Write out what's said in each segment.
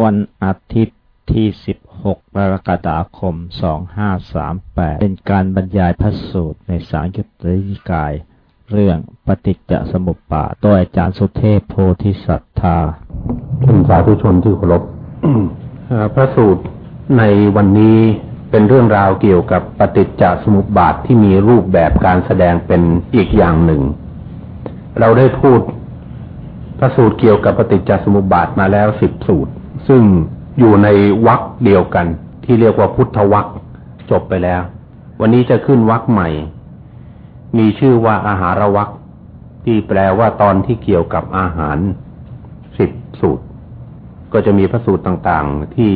วันอาทิตย์ที่ 16 กรกฎาคม 2538 เป็นการบรรยายพระสูตรในสางยุตตินิกาย เรื่องปฏิจจสมุปบาทโดยอาจารย์สุเทพโพธิสัตธาท่านสาธุชนที่เคารพพระสูตรในวันนี้เป็นเรื่องราวเกี่ยวกับปฏิจจสมุปบาทที่มีรูปแบบการแสดงเป็นอีกอย่างหนึ่ง เราได้พูดพระสูตรเกี่ยวกับปฏิจจสมุปบาทมาแล้วสิบสูตร ซึ่งอยู่ในวรรคเดียวกัน ที่เรียกว่าพุทธวรรคจบไปแล้ว วันนี้จะขึ้นวรรคใหม่ มีชื่อว่าอาหารวรรคที่แปลว่าตอนที่เกี่ยวกับอาหารสิบสูตร ก็จะมีพระสูตรต่างๆ ที่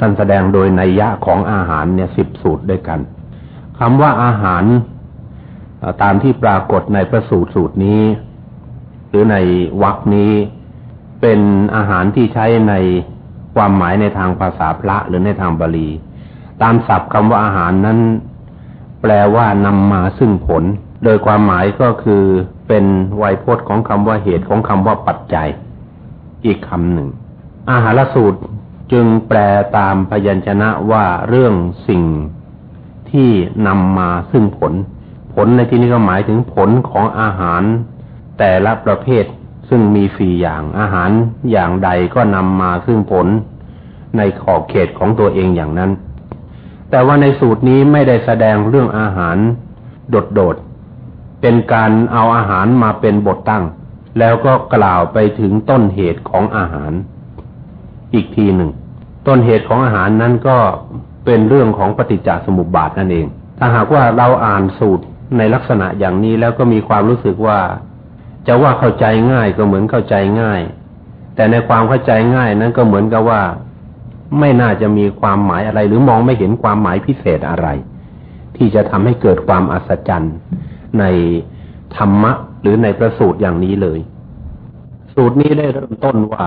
ท่านแสดงโดยนัยยะของอาหารเนี่ยสิบสูตรด้วยกันคำว่าอาหารตามที่ปรากฏในพระสูตรสูตรนี้ หรือในวรรคนี้ เป็นอาหารที่ใช้ในความหมายในทางภาษาพระหรือในทางบาลี ตามศัพท์คำว่าอาหารนั้น แปลว่านำมาซึ่งผล โดยความหมายก็คือเป็นไวยพจน์ของคำว่าเหตุของคำว่าปัจจัย อีกคำหนึ่ง อาหารสูตรจึงแปลตามพยัญชนะว่าเรื่องสิ่งที่นำมาซึ่งผล ผลในที่นี้ก็หมายถึงผลของอาหาร แต่ละประเภท ซึ่งมีสี่อย่างอาหารอย่างใดก็นำมาซึ่งผลในขอบเขตของตัวเองอย่างนั้น แต่ว่าในสูตรนี้ไม่ได้แสดงเรื่องอาหารโดดๆ เป็นการเอาอาหารมาเป็นบทตั้ง แล้วก็กล่าวไปถึงต้นเหตุของอาหาร อีกทีหนึ่ง ต้นเหตุของอาหารนั้นก็เป็นเรื่องของปฏิจจสมุปบาทนั่นเอง ถ้าหากว่าเราอ่านสูตรในลักษณะอย่างนี้แล้วก็มีความรู้สึกว่า จะว่าเข้าใจง่ายก็เหมือนเข้าใจง่าย แต่ในความเข้าใจง่ายนั้นก็เหมือนกับว่า ไม่น่าจะมีความหมายอะไร หรือมองไม่เห็นความหมายพิเศษอะไร ที่จะทำให้เกิดความอัศจรรย์ในธรรมะ หรือในประสูตรอย่างนี้เลย สูตรนี้ได้เริ่มต้นว่า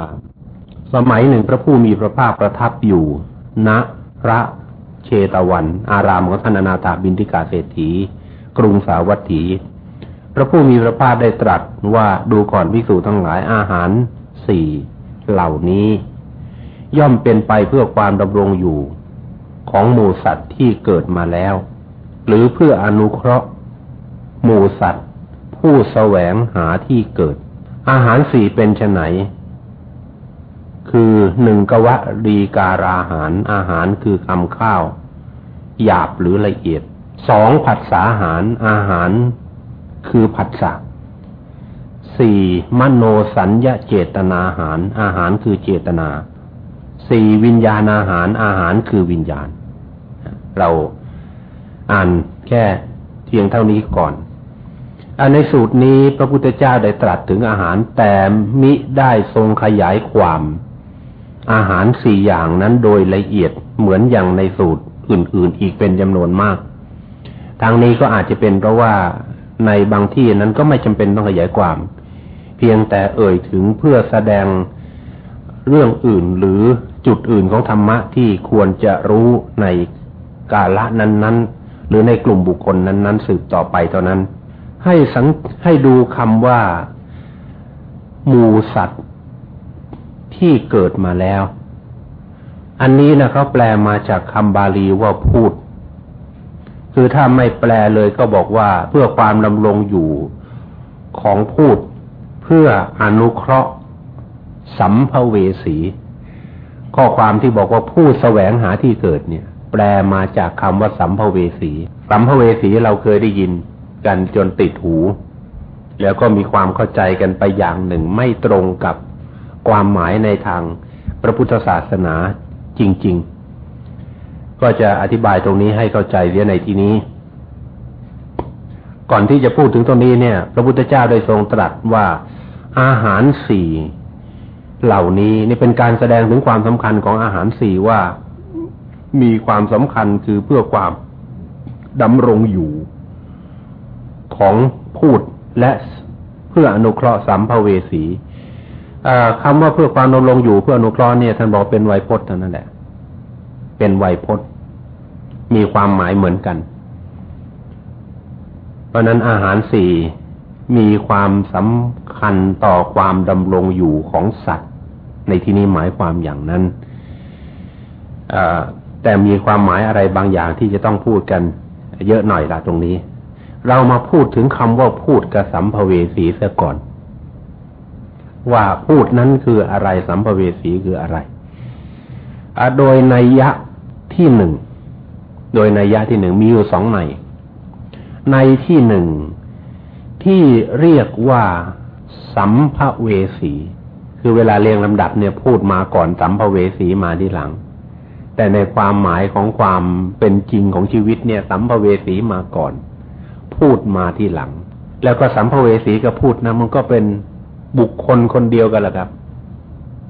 สมัยหนึ่งพระผู้มีพระภาคประทับอยู่ณพระเชตวัน อารามของท่านอนาถาบินทิกาเศรษฐี กรุงสาวัตถี พระผู้มีพระภาคได้ตรัสว่าดูก่อนภิกษุทั้งหลายอาหารสี่เหล่านี้ ย่อมเป็นไปเพื่อความดำรงอยู่ของหมูสัตว์ที่เกิดมาแล้ว หรือเพื่ออนุเคราะห์หมูสัตว์ ผู้แสวงหาที่เกิด อาหารสี่เป็นไฉนคือหนึ่งกวะรีการาหารอาหารคือคำข้าว หยาบหรือละเอียดสองผัสสาหารอาหาร คือผัสสะสี่มโนสัญญาเจตนาหาร อาหารคือเจตนาสี่วิญญาณอาหารอาหารคือวิญญาณ เราอ่านแค่เพียงเท่านี้ก่อนอในสูตรนี้พระพุทธเจ้าได้ตรัสถึงอาหารแต่มิได้ทรงขยายความ อาหารสี่อย่างนั้นโดยละเอียดเหมือนอย่างในสูตรอื่น ๆ อีกเป็นจำนวนมาก ทางนี้ก็อาจจะเป็นเพราะว่า ในบางที่นั้นก็ไม่จำเป็นต้องขยายความ เพียงแต่เอ่ยถึงเพื่อแสดงเรื่องอื่นหรือจุดอื่นของธรรมะที่ควรจะรู้ในกาละนั้น ๆ หรือในกลุ่มบุคคลนั้น ๆ สืบต่อไปเท่านั้น ให้สังให้ดูคำว่าหมูสัตว์ที่เกิดมาแล้ว อันนี้นะเขาแปลมาจากคำบาลีว่าพูด คือถ้าไม่แปลเลยก็บอกว่าเพื่อความดำรงอยู่ของพูดเพื่ออนุเคราะห์สัมภเวสี ข้อความที่บอกว่าผู้แสวงหาที่เกิดเนี่ย แปลมาจากคำว่าสัมภเวสี สัมภเวสีเราเคยได้ยินกันจนติดหู แล้วก็มีความเข้าใจกันไปอย่างหนึ่งไม่ตรงกับความหมายในทางพระพุทธศาสนาจริง ๆ ก็จะอธิบายตรงนี้ให้เข้าใจเรียในที่นี้ ก่อนที่จะพูดถึงตรงนี้เนี่ย พระพุทธเจ้าได้ทรงตรัสว่าอาหารสี่เหล่านี้นี่เป็นการแสดงถึงความสำคัญของอาหารสี่ว่ามีความสำคัญคือเพื่อความดำรงอยู่ของพูดและเพื่ออนุเคราะห์สัมภเวสีคำว่าเพื่อความดำรงอยู่เพื่ออนุเคราะห์เนี่ยท่านบอกเป็นไวยพจน์เท่านั้นแหละ เป็นไวยพจน์ มีความหมายเหมือนกัน เพราะนั้นอาหารสี่มีความสำคัญต่อความดำรงอยู่ของสัตว์ ในที่นี้หมายความอย่างนั้นแต่มีความหมายอะไรบางอย่างที่จะต้องพูดกันเยอะหน่อยละตรงนี้ เรามาพูดถึงคำว่าพูดกับสัมภเวสีเสียก่อน ว่าพูดนั้นคืออะไรสัมภเวสีคืออะไร โดยในยะที่หนึ่ง โดยนัยยะที่หนึ่งมีอยู่สองใน ในที่หนึ่งที่เรียกว่าสัมภเวสี คือเวลาเรียงลำดับเนี่ยพูดมาก่อนสัมภเวสีมาที่หลัง แต่ในความหมายของความเป็นจริงของชีวิตเนี่ย สัมภเวสีมาก่อน พูดมาที่หลัง แล้วก็สัมภเวสีกับพูดนะมันก็เป็นบุคคลคนเดียวกันแหละครับ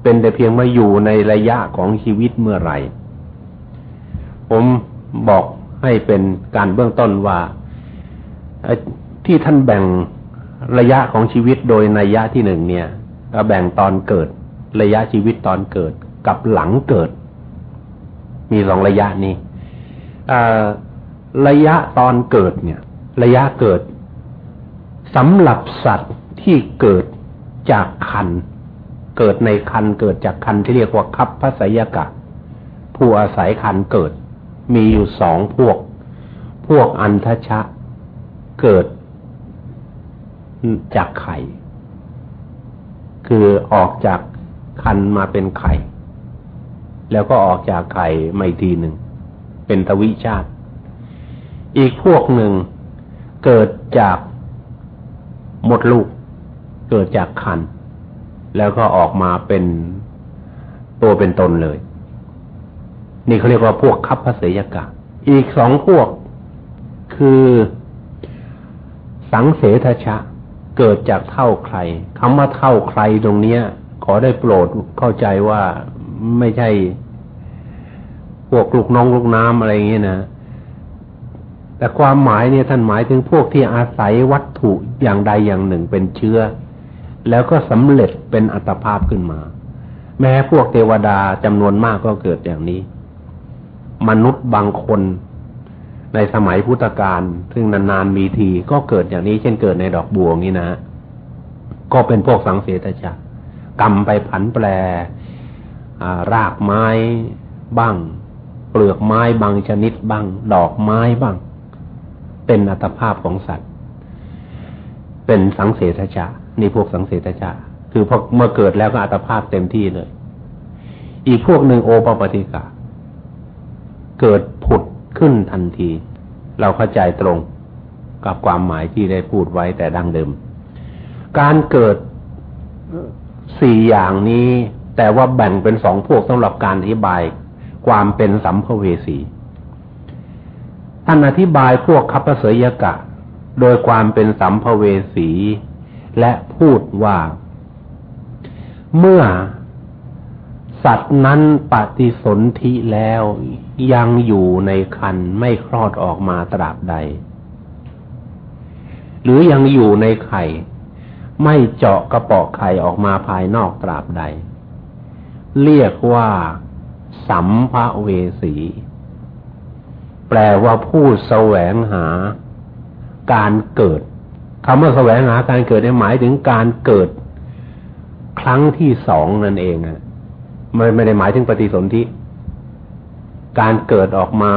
เป็นแต่เพียงมาอยู่ในระยะของชีวิตเมื่อไหร่ ผม บอกให้เป็นการเบื้องต้นว่าที่ท่านแบ่งระยะของชีวิตโดยนัยยะที่หนึ่งเนี่ยแบ่งตอนเกิด ระยะชีวิตตอนเกิดกับหลังเกิด มีสองระยะนี้ระยะตอนเกิดเนี่ย ระยะเกิดสำหรับสัตว์ที่เกิดจากคัน เกิดในคันเกิดจากคันที่เรียกว่าคับพระสยกะ ผู้อาศัยคันเกิด มีอยู่สองพวก พวกอันทชะเกิดจากไข่ คือออกจากคันมาเป็นไข่ แล้วก็ออกจากไข่ไม่ทีหนึ่ง เป็นทวิชาติ อีกพวกหนึ่งเกิดจากหมดลูก เกิดจากคัน แล้วก็ออกมาเป็นตัวเป็นตนเลย นี่เขาเรียกว่าพวกคับพระเสยกะ อีกสองพวกคือสังเสทชะ เกิดจากเท่าใครคำว่าเท่าใครตรงเนี้ย ขอได้โปรดเข้าใจว่าไม่ใช่ พวกลูกน้องลูกน้ำอะไรอย่างเงี้ยนะแต่ความหมายเนี่ยท่านหมายถึงพวกที่อาศัยวัตถุอย่างใดอย่างหนึ่งเป็นเชื้อ แล้วก็สำเร็จเป็นอัตภาพขึ้นมา แม้พวกเทวดาจำนวนมากก็เกิดอย่างนี้ มนุษย์บางคนในสมัยพุทธกาลซึ่งนานๆมีทีก็เกิดอย่างนี้เช่นเกิดในดอกบัวนี้นะก็เป็นพวกสังเสตชะกรกรรมไปผันแปรรากไม้บ้าง เปลือกไม้บางชนิดบ้าง ดอกไม้บ้าง เป็นอัตภาพของสัตว์ เป็นสังเสตชะนี่พวกสังเสตชะคือพอเมื่อเกิดแล้วก็อัตภาพเต็มที่เลย อีกพวกหนึ่งโอปปติกา เกิดผุดขึ้นทันที เราเข้าใจตรงกับความหมายที่ได้พูดไว้แต่ดั้งเดิม การเกิดสี่อย่างนี้ แต่ว่าแบ่งเป็นสองพวกสำหรับการอธิบาย ความเป็นสัมภเวสีท่านอธิบายพวกคัพเสยกะ โดยความเป็นสัมภเวสี และพูดว่า เมื่อสัตว์นั้นปฏิสนธิแล้ว ยังอยู่ในคันไม่คลอดออกมาตราบใด หรือยังอยู่ในไข่ ไม่เจาะกระเปาะไข่ออกมาภายนอกตราบใด เรียกว่า สัมภเวสี แปลว่าผู้แสวงหา การเกิดคำว่าแสวงหาการเกิดในหมายถึงการเกิด ครั้งที่สองนั่นเองอะไม่ไม่ได้หมายถึงปฏิสนธิ การเกิดออกมา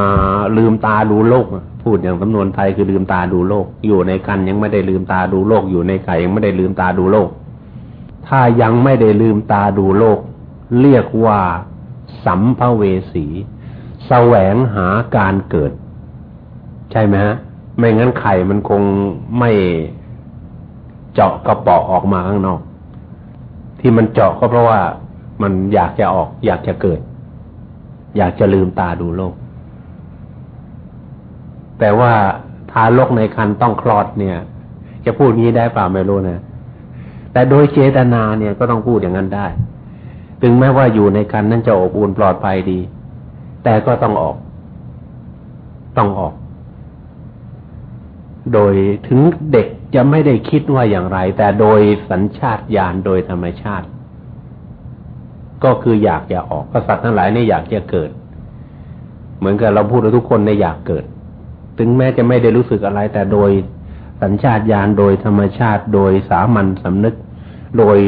ลืมตาดูโลก พูดอย่างสำนวนไทยคือลืมตาดูโลก อยู่ในกันยังไม่ได้ลืมตาดูโลก อยู่ในไก่ยังไม่ได้ลืมตาดูโลก ถ้ายังไม่ได้ลืมตาดูโลก เรียกว่าสัมภเวสีแสวงหาการเกิด ใช่ไหมฮะไม่งั้นไข่มันคงไม่เจาะกระป๋อออกมาข้างนอก ที่มันเจาะก็เพราะว่ามันอยากจะออก อยากจะเกิด อยากจะลืมตาดูโลก แต่ว่าทารกในคันต้องคลอดเนี่ย จะพูดงี้ได้เปล่าไม่รู้นะแต่โดยเจตนาเนี่ยก็ต้องพูดอย่างนั้นได้ ถึงแม้ว่าอยู่ในคันนั้นจะอบอุ่นปลอดภัยดี แต่ก็ต้องออก ต้องออก โดยถึงเด็กจะไม่ได้คิดว่าอย่างไร แต่โดยสัญชาตญาณโดยธรรมชาติ ก็คืออยากจะออกกษัตริย์ทั้งหลายเนี่ยอยากจะเกิด เหมือนกับเราพูดทุกคนในอยากเกิด ถึงแม้จะไม่ได้รู้สึกอะไร แต่โดยสัญชาตญาณโดยธรรมชาติ โดยสามัญสำนึก โดย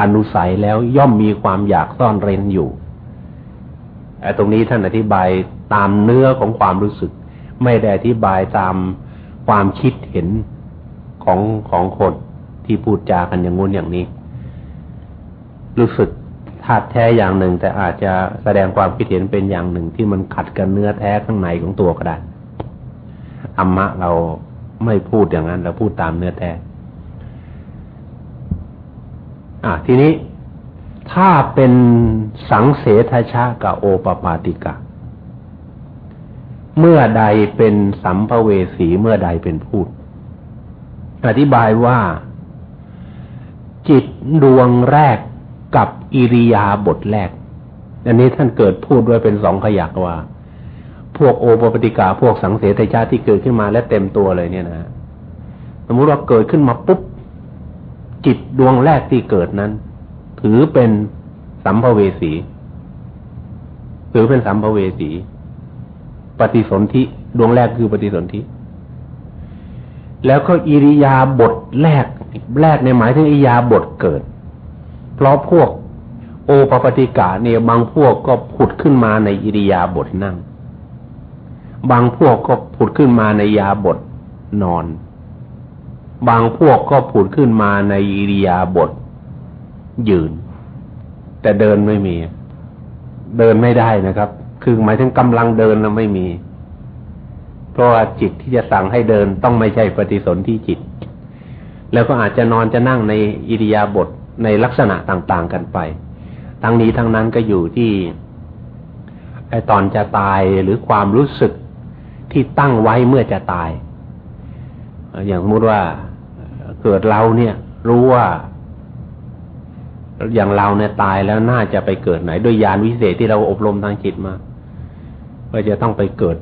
อนุสัยแล้วย่อมมีความอยากซ่อนเร้นอยู่ไอ้ตรงนี้ท่านอธิบายตามเนื้อของความรู้สึก ไม่ได้อธิบายตามความคิดเห็นของของคนที่พูดจากันอย่างงู้นอย่างนี้ รู้สึก ธาตุแท้อย่างหนึ่ง แต่อาจจะแสดงความคิดเห็นเป็นอย่างหนึ่งที่มันขัดกันเนื้อแท้ข้างในของตัวก็ได้ธรรมะเราไม่พูดอย่างนั้น เราพูดตามเนื้อแท้ อะทีนี้ถ้าเป็นสังเสทชากับโอปปาติกะ เมื่อใดเป็นสัมภเวสีเมื่อใดเป็นพูด อธิบายว่า จิตดวงแรก กับอิริยาบทแรก อันนี้ท่านเกิดพูดด้วยเป็นสองขยักว่า พวกโอปปติกาพวกสังเสทชาที่เกิดขึ้นมาและเต็มตัวเลยเนี่ยนะสมมติว่าเกิดขึ้นมาปุ๊บจิตดวงแรกที่เกิดนั้น ถือเป็นสัมภเวสีถือเป็นสัมภเวสี ปฏิสนธิดวงแรกคือปฏิสนธิแล้วก็อิริยาบทแรก แรกในหมายถึงอิริยาบทเกิด ราะพวก โอปปติกาเนี่ยบางพวกก็ผุดขึ้นมาในอิริยาบทนั่ง บางพวกก็ผุดขึ้นมาในยาบทนอน บางพวกก็ผุดขึ้นมาในอิริยาบทยืน แต่เดินไม่มี เดินไม่ได้นะครับ คือหมายถึงกำลังเดินนะไม่มี เพราะว่าจิตที่จะสั่งให้เดินต้องไม่ใช่ปฏิสนธิจิต แล้วก็อาจจะนอนจะนั่งในอิริยาบถ ในลักษณะต่างๆกันไป ทั้งนี้ทั้งนั้นก็อยู่ที่ไอตอนจะตายหรือความรู้สึกที่ตั้งไว้เมื่อจะตาย อย่างสมมติว่าเกิดเราเนี่ย รู้ว่า อย่างเราเนี่ยตายแล้วน่าจะไปเกิดไหน ด้วยยานวิเศษที่เราอบรมทางจิตมาว่าจะต้องไปเกิด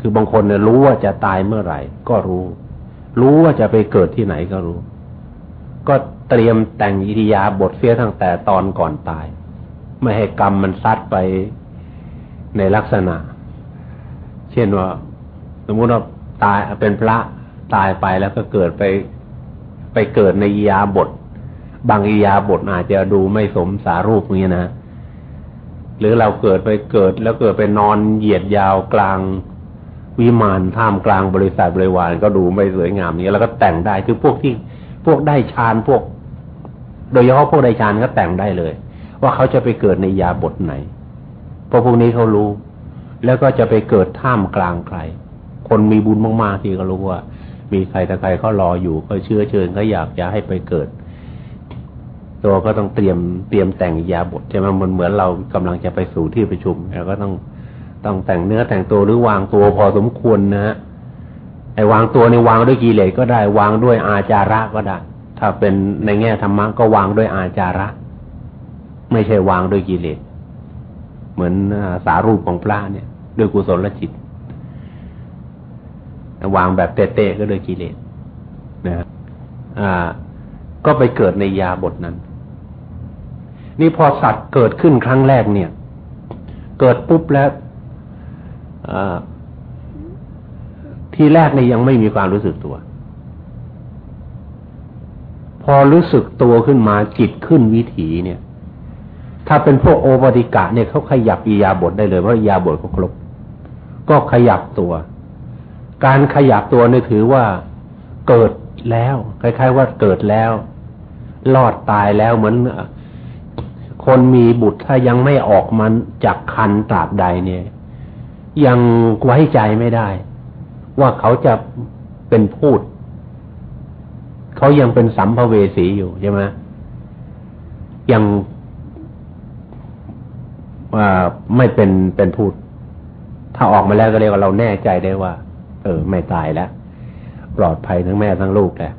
คือบางคนเนี่ยรู้ว่าจะตายเมื่อไหร่ ก็รู้ รู้ว่าจะไปเกิดที่ไหนก็รู้ ก็ เตรียมแต่งอิริยาบทเสียตั้งแต่ตอนก่อนตาย ไม่ให้กรรมมันซัดไปในลักษณะ เช่นว่า สมมติว่าตายเป็นพระตายไปแล้วก็เกิดไป ไปเกิดในอิยาบท บางอิยาบทอาจจะดูไม่สมสารูปนี้นะหรือเราเกิดไปเกิดแล้วเกิดไปนอนเหยียดยาวกลางวิมานท่ามกลางบริษัทบริวารก็ดูไม่สวยงามนี้แล้วก็แต่งได้คือพวกที่พวกได้ฌานพวก โดยเฉพาะพวกได้ฌานก็แต่งได้เลย ว่าเขาจะไปเกิดในยาบทไหน เพราะพวกนี้เขารู้ แล้วก็จะไปเกิดท่ามกลางใคร คนมีบุญมากๆที่เขารู้ว่า มีใครแต่ใครเขารออยู่เขาเชื้อเชิญเขาอยากจะให้ไปเกิด ตัวก็ต้องเตรียมเตรียมแต่งยาบทใช่ไหมมันเหมือนเรากำลังจะไปสู่ที่ประชุมเราก็ต้องต้องแต่งเนื้อแต่งตัวหรือวางตัวพอสมควรนะฮะไอ้วางตัวในวางด้วยกิเลสก็ได้ วางด้วยอาจาระก็ได้ ถ้าเป็นในแง่ธรรมะก็วางด้วยอาจาระ ไม่ใช่วางด้วยกิเลส เหมือนสารูปของพระเนี่ย ด้วยกุศลจิตวางแบบเตะๆก็ด้วยกิเลสนะอ่า ก็ไปเกิดในยาบทนั้น นี่พอสัตว์เกิดขึ้นครั้งแรกเนี่ย เกิดปุ๊บแล้วทีแรกนี่ยังไม่มีความรู้สึกตัว พอรู้สึกตัวขึ้นมาจิตขึ้นวิถีเนี่ย ถ้าเป็นพวกโอปติกะเนี่ยเขาขยับอียาบทได้เลยเพราะยาบทเขาครบ ก็ขยับตัว การขยับตัวเนี่ยถือว่าเกิดแล้วคล้ายๆว่าเกิดแล้ว รอดตายแล้วเหมือนคนมีบุตรถ้ายังไม่ออกมันจากคันตราบใดเนี่ย ยังไว้ใจไม่ได้ ว่าเขาจะเป็นพูด เขายังเป็นสัมภเวสีอยู่ใช่ไหมยังว่าไม่เป็นเป็นพูด ถ้าออกมาแล้วก็เรียกว่าเราแน่ใจได้ว่า เออ ไม่ตายแล้ว ปลอดภัยทั้งแม่ทั้งลูกแหละ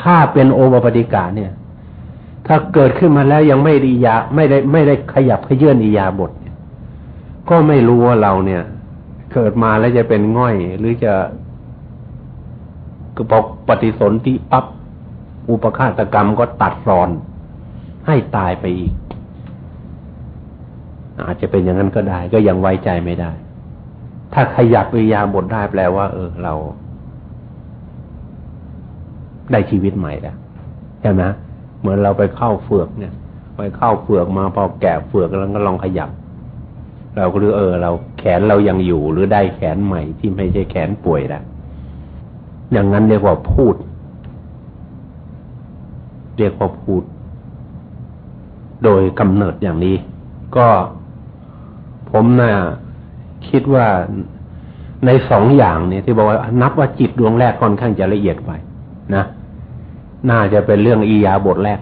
ถ้าเป็นโอปปติกาเนี่ย ถ้าเกิดขึ้นมาแล้วยังไม่ดียาไม่ได้ไม่ได้ขยับขยื่นอียาบทก็ไม่รู้ว่าเราเนี่ย เกิดมาแล้วจะเป็นง่อย หรือจะ คือพอปฏิสนธิปั๊บอุปฆาตกรรมก็ตัดรอน ให้ตายไปอีก อาจจะเป็นอย่างนั้นก็ได้ ก็ยังไว้ใจไม่ได้ ถ้าขยับวิยาณบทได้แปลว่า เออ เรา ได้ชีวิตใหม่แล้วใช่ไหมเหมือนเราไปเข้าเฟือกเนี่ย ไปเข้าเฟือกมาพอแกะเฟือกแล้วก็ลองขยับ เราก็รู้เออ เราแขนเรายังอยู่หรือได้แขนใหม่ที่ไม่ใช่แขนป่วยแล้ว อย่างนั้นเรียกว่าพูด เรียกว่าพูด โดยกำเนิดอย่างนี้ ก็ผมน่ะคิดว่าในสองอย่างเนี่ยที่บอกว่านับว่าจิตดวงแรกค่อนข้างจะละเอียดไปนะ น่าจะเป็นเรื่องอียาบทแรก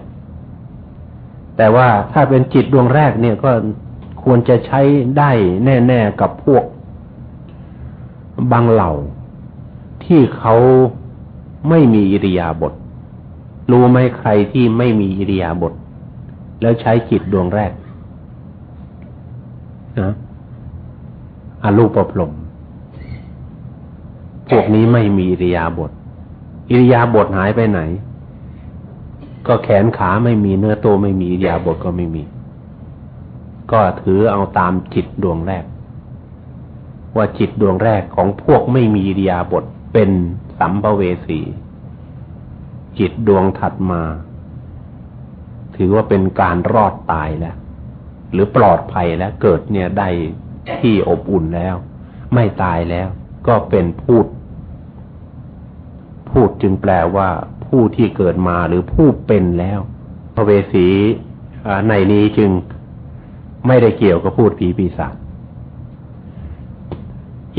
แต่ว่าถ้าเป็นจิตดวงแรกเนี่ยก็ควรจะใช้ได้แน่ ๆกับพวกบางเหล่า ที่เขาไม่มีอิริยาบถรู้ไหมใครที่ไม่มีอิริยาบถแล้วใช้จิตดวงแรกนะอารูปปลมพวกนี้ไม่มีอิริยาบถอิริยาบถหายไปไหน ก็แขนขาไม่มีเนื้อตัวไม่มีอิริยาบถก็ไม่มี ก็ถือเอาตามจิตดวงแรก ว่าจิตดวงแรกของพวกไม่มีอิริยาบถ เป็นสัมภเวสี จิตดวงถัดมา ถือว่าเป็นการรอดตายแล้ว หรือปลอดภัยแล้ว เกิดเนี่ยได้ที่อบอุ่นแล้ว ไม่ตายแล้ว ก็เป็นพูด พูดจึงแปลว่า ผู้ที่เกิดมาหรือผู้เป็นแล้วพระเวสีในนี้จึงไม่ได้เกี่ยวกับพูดผีปีศาจ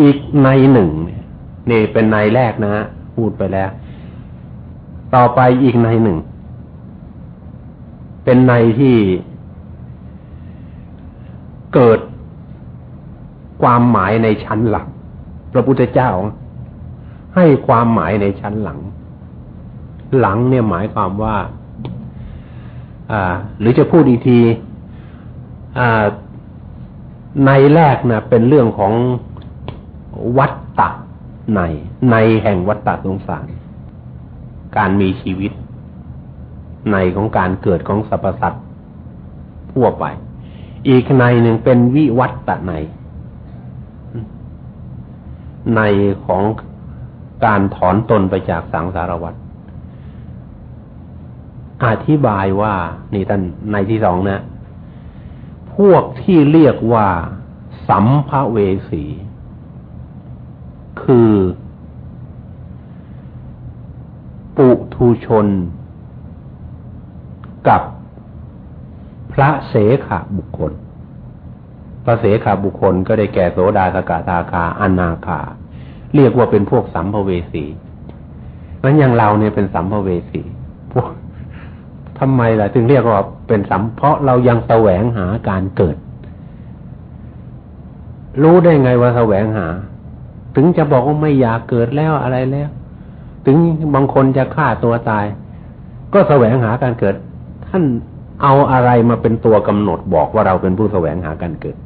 อีกในหนึ่ง นี่เป็นในแรกนะฮะพูดไปแล้ว ต่อไปอีกในหนึ่ง เป็นในที่เกิดความหมายในชั้นหลังพระพุทธเจ้า ให้ความหมายในชั้นหลัง หลังเนี่ยหมายความว่า อ่า หรือจะพูดอีกที อ่า ในแรกนะเป็นเรื่องของวัตตะ ในในแห่งวัตตะสงสาร การมีชีวิต ในของการเกิดของสรรพสัตว์ทั่วไป อีกในหนึ่งเป็นวิวัตตะใน ในของการถอนตนไปจากสังสารวัฏอธิบายว่า นี่ท่านในที่สองนะ พวกที่เรียกว่า สัมภเวสี คือ ปุถุชน กับพระเสขบุคคล พระเสขาบุคคลก็ได้แก่โสดาสกทาคาอนาคา เรียกว่าเป็นพวกสัมภเวสีมันอย่างเราเนี่ยเป็นสัมภเวสีพวกทำไมล่ะถึงเรียกว่าเป็นสัมเพราะเรายังแสวงหาการเกิด รู้ได้ไงว่าแสวงหา ถึงจะบอกว่าไม่อยากเกิดแล้วอะไรแล้ว ถึงบางคนจะฆ่าตัวตาย ก็แสวงหาการเกิด ท่านเอาอะไรมาเป็นตัวกำหนดบอกว่าเราเป็นผู้แสวงหาการเกิด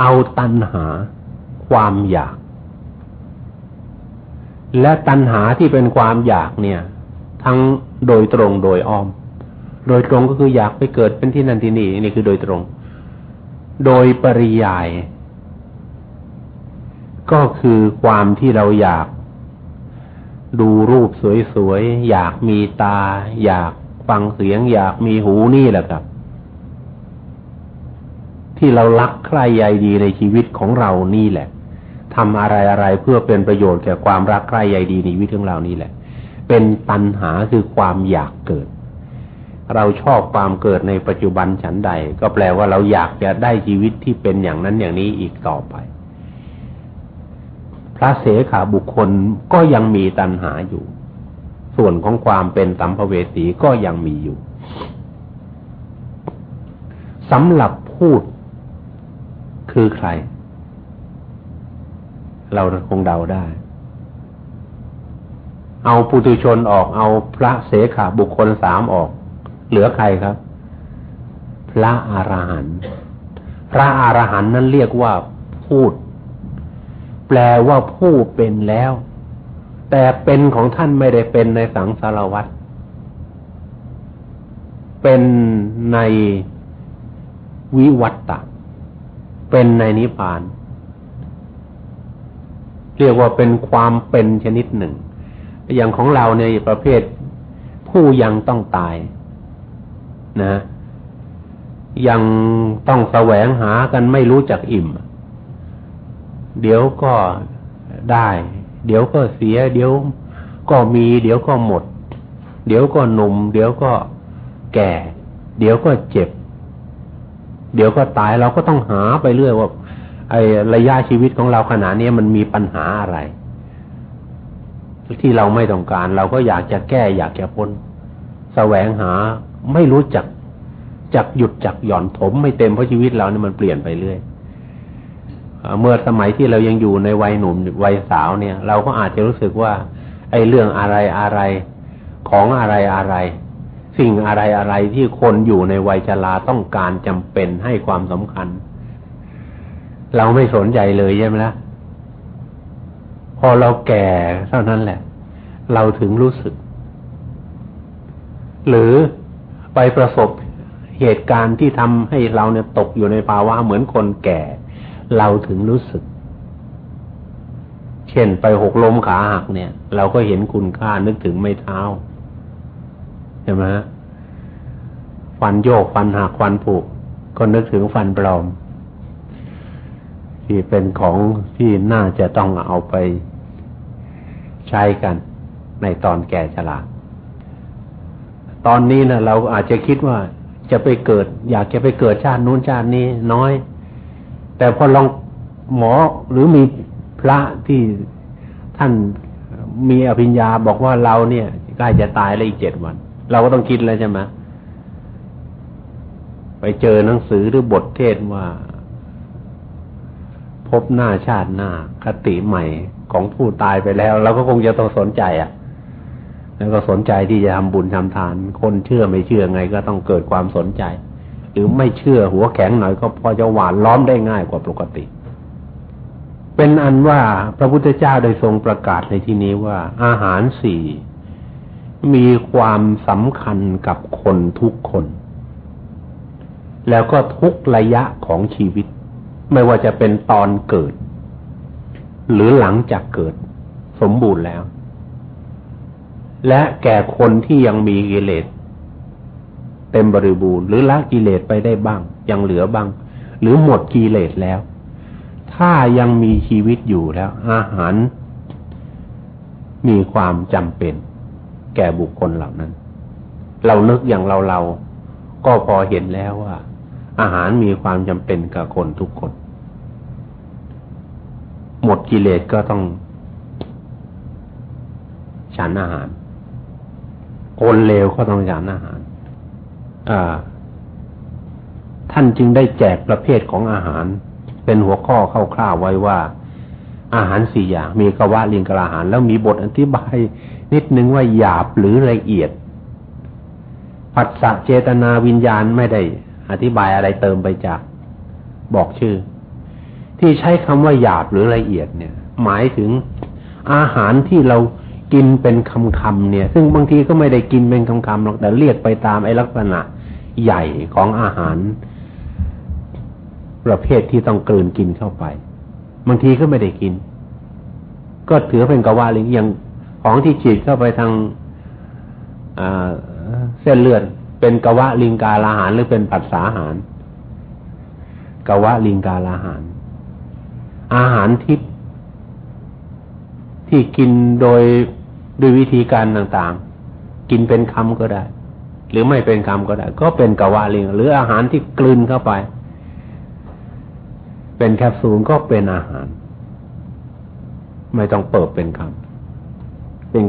เอาตัณหาความอยาก และตัณหาที่เป็นความอยากเนี่ย ทั้งโดยตรงโดยอ้อม โดยตรงก็คืออยากไปเกิดเป็นที่นั่นที่นี่นี่คือโดยตรง โดยปริยาย ก็คือความที่เราอยาก ดูรูปสวยๆ อยากมีตา อยากฟังเสียง อยากมีหูนี่แหละครับ ที่เรารักใคร่ใยดีในชีวิตของเรานี่แหละทำอะไรอะไรเพื่อเป็นประโยชน์แก่ความรักใคร่ใยดีในชีวิตของเรานี่แหละ เป็นตัณหาคือความอยากเกิด เราชอบความเกิดในปัจจุบันฉันใด ก็แปลว่าเราอยากจะได้ชีวิตที่เป็นอย่างนั้นอย่างนี้อีกต่อไป พระเสขาบุคคลก็ยังมีตัณหาอยู่ ส่วนของความเป็นสัมภเวสีก็ยังมีอยู่สำหรับพูดคือใคร เราคงเดาได้ เอาปุถุชนออกเอาพระเสขาบุคคลสามออก เหลือใครครับ พระอรหันต์พระอรหันต์นั้นเรียกว่าพูด แปลว่าผู้เป็นแล้ว แต่เป็นของท่านไม่ได้เป็นในสังสารวัตรเป็นในวิวัตตะ เป็นในนิพพาน เรียกว่าเป็นความเป็นชนิดหนึ่ง อย่างของเราในประเภทผู้ยังต้องตาย นะยังต้องแสวงหากันไม่รู้จักอิ่ม เดี๋ยวก็ได้ เดี๋ยวก็เสีย เดี๋ยวก็มี เดี๋ยวก็หมด เดี๋ยวก็หนุ่ม เดี๋ยวก็แก่ เดี๋ยวก็เจ็บ เดี๋ยวก็ตายเราก็ต้องหาไปเรื่อยว่า ไอ้ระยะชีวิตของเราขนาดนี้มันมีปัญหาอะไร ที่เราไม่ต้องการ เราก็อยากจะแก้อยากจะพ้นแสวงหาไม่รู้จักจักหยุดจักหย่อนถมไม่เต็มเพราะชีวิตเราเนี่ยมันเปลี่ยนไปเรื่อย เมื่อสมัยที่เรายังอยู่ในวัยหนุ่มวัยสาวเนี่ย เราก็อาจจะรู้สึกว่า ไอ้เรื่องอะไรอะไรของอะไรอะไร สิ่งอะไรอะไรที่คนอยู่ในวัยชราต้องการจำเป็นให้ความสำคัญ เราไม่สนใจเลยใช่ไหมล่ะพอเราแก่เท่านั้นแหละ เราถึงรู้สึก หรือไปประสบเหตุการณ์ที่ทำให้เราเนี่ยตกอยู่ในภาวะเหมือนคนแก่ เราถึงรู้สึก เช่นไปหกล้มขาหักเนี่ย เราก็เห็นคุณค่านึกถึงไม่เท้าใช่ไหมฟันโยกฟันหักฟันผุก็นึกถึงฟันปลอม ที่เป็นของที่น่าจะต้องเอาไปใช้กันในตอนแก่ชราตอนนี้นะเราอาจจะคิดว่าจะไปเกิด อยากจะไปเกิดชาตินู้นชาตินี้น้อย แต่พอลองหมอหรือมีพระที่ท่านมีอภิญญาบอกว่าเราเนี่ยใกล้จะตายแล้วอีกเจ็ดวัน เราก็ต้องคิดแล้วใช่ไหมไปเจอหนังสือหรือบทเทศว่า พบหน้าชาติหน้าคติใหม่ของผู้ตายไปแล้วเราก็คงจะต้องสนใจอะ แล้วก็สนใจที่จะทำบุญทำทาน คนเชื่อไม่เชื่อไงก็ต้องเกิดความสนใจ หรือไม่เชื่อหัวแข็งหน่อยก็พอจะหวานล้อมได้ง่ายกว่าปกติ เป็นอันว่าพระพุทธเจ้าได้ทรงประกาศในที่นี้ว่า อาหารสี่มีความสำคัญกับคนทุกคน แล้วก็ทุกระยะของชีวิต ไม่ว่าจะเป็นตอนเกิด หรือหลังจากเกิดสมบูรณ์แล้ว และแก่คนที่ยังมีกิเลส ต็มบริบูรณ์หรือละกิเลสไปได้บ้าง ยังเหลือบ้าง หรือหมดกิเลสแล้ว ถ้ายังมีชีวิตอยู่แล้ว อาหาร มีความจำเป็น แก่บุคคลเหล่านั้น เรานึกอย่างเราเราก็พอเห็นแล้วว่า อาหารมีความจำเป็นกับคนทุกคน หมดกิเลสก็ต้อง ฉันอาหารคนเลวก็ต้องฉันอาหาร ท่านจึงได้แจกประเภทของอาหาร เป็นหัวข้อคร่าวๆไว้ว่า อาหารสี่อย่าง มีกวะลิงกระาหาร แล้วมีบทอธิบาย นิดนึงว่าหยาบหรือละเอียดผัสสะเจตนาวิญญาณไม่ได้ อธิบายอะไรเติมไปจาก บอกชื่อ ที่ใช้คำว่าหยาบหรือละเอียดเนี่ย หมายถึงอาหารที่เรากินเป็นคำคำเนี่ย ซึ่งบางทีก็ไม่ได้กินเป็นคำคำหรอกแต่เรียกไปตามไอ้ลักษณะ ใหญ่ของอาหาร ประเภทที่ต้องกลืนกินเข้าไป บางทีก็ไม่ได้กิน ก็ถือเป็นกวาลิงอย่างของที่ฉีดเข้าไปทางเส้นเลือดเป็นกวะลิงกาลาหารหรือเป็นปัสสาหาร กวะลิงกาลาหาร อาหารทิพที่กินโดยด้วยวิธีการต่างๆ กินเป็นคำก็ได้ รือไม่เป็นคำก็ได้ ก็เป็นกวาลิง หรืออาหารที่กลืนเข้าไป เป็นแคปซูลก็เป็นอาหาร ไม่ต้องเปิดเป็นคำเป็น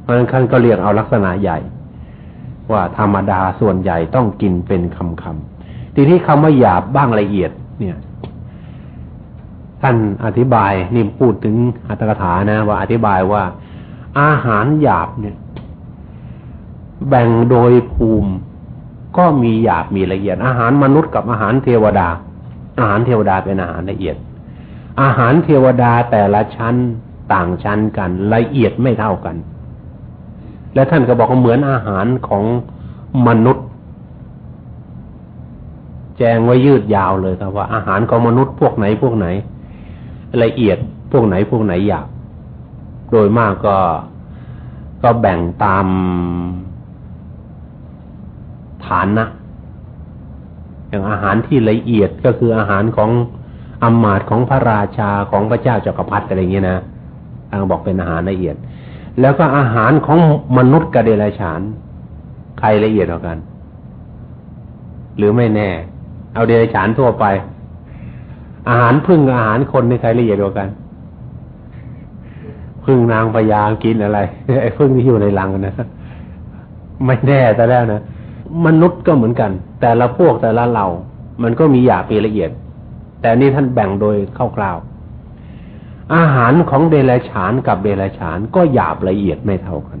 เพราะฉะนั้นก็เรียกเอาลักษณะใหญ่ ว่าธรรมดาส่วนใหญ่ต้องกินเป็นคำคำทีนี้คำว่าหยาบบ้างละเอียด เนี่ยท่านอธิบายนี่พูดถึงอัตถกถานะ ว่าอธิบายว่าอาหารหยาบเนี่ย แบ่งโดยภูมิ ก็มีหยาบมีละเอียด อาหารมนุษย์กับอาหารเทวดา อาหารเทวดาเป็นอาหารละเอียด อาหารเทวดาแต่ละชั้นต่างชั้นกันละเอียดไม่เท่ากัน และท่านก็บอกว่าเหมือนอาหารของมนุษย์ แจงไว้ยืดยาวเลยครับว่าอาหารของมนุษย์พวกไหนพวกไหน ละเอียดพวกไหนพวกไหนหยาบโดยมากก็ก็แบ่งตาม ฐานนะ อย่างอาหารที่ละเอียดก็คืออาหารของอมมาตของพระราชาของพระเจ้าจักรพรรดิอะไรเงี้ยนะทางบอกเป็นอาหารละเอียด แล้วก็อาหารของมนุษย์กับเดรัจฉาน ใครละเอียดกว่ากัน หรือไม่แน่ เอาเดรัจฉานทั่วไป อาหารพึ่งอาหารคนในใครละเอียดกว่ากัน พึ่งนางพญากินอะไรไอ้พึ่งที่อยู่ในรังนะไม่แน่แต่แล้วนะ มนุษย์ก็เหมือนกัน แต่ละพวกแต่ละเรา มันก็มีหยาบมีละเอียด แต่นี่ท่านแบ่งโดยคร่าวๆอาหารของเดรัจฉานกับเดรัจฉานก็หยาบละเอียดไม่เท่ากัน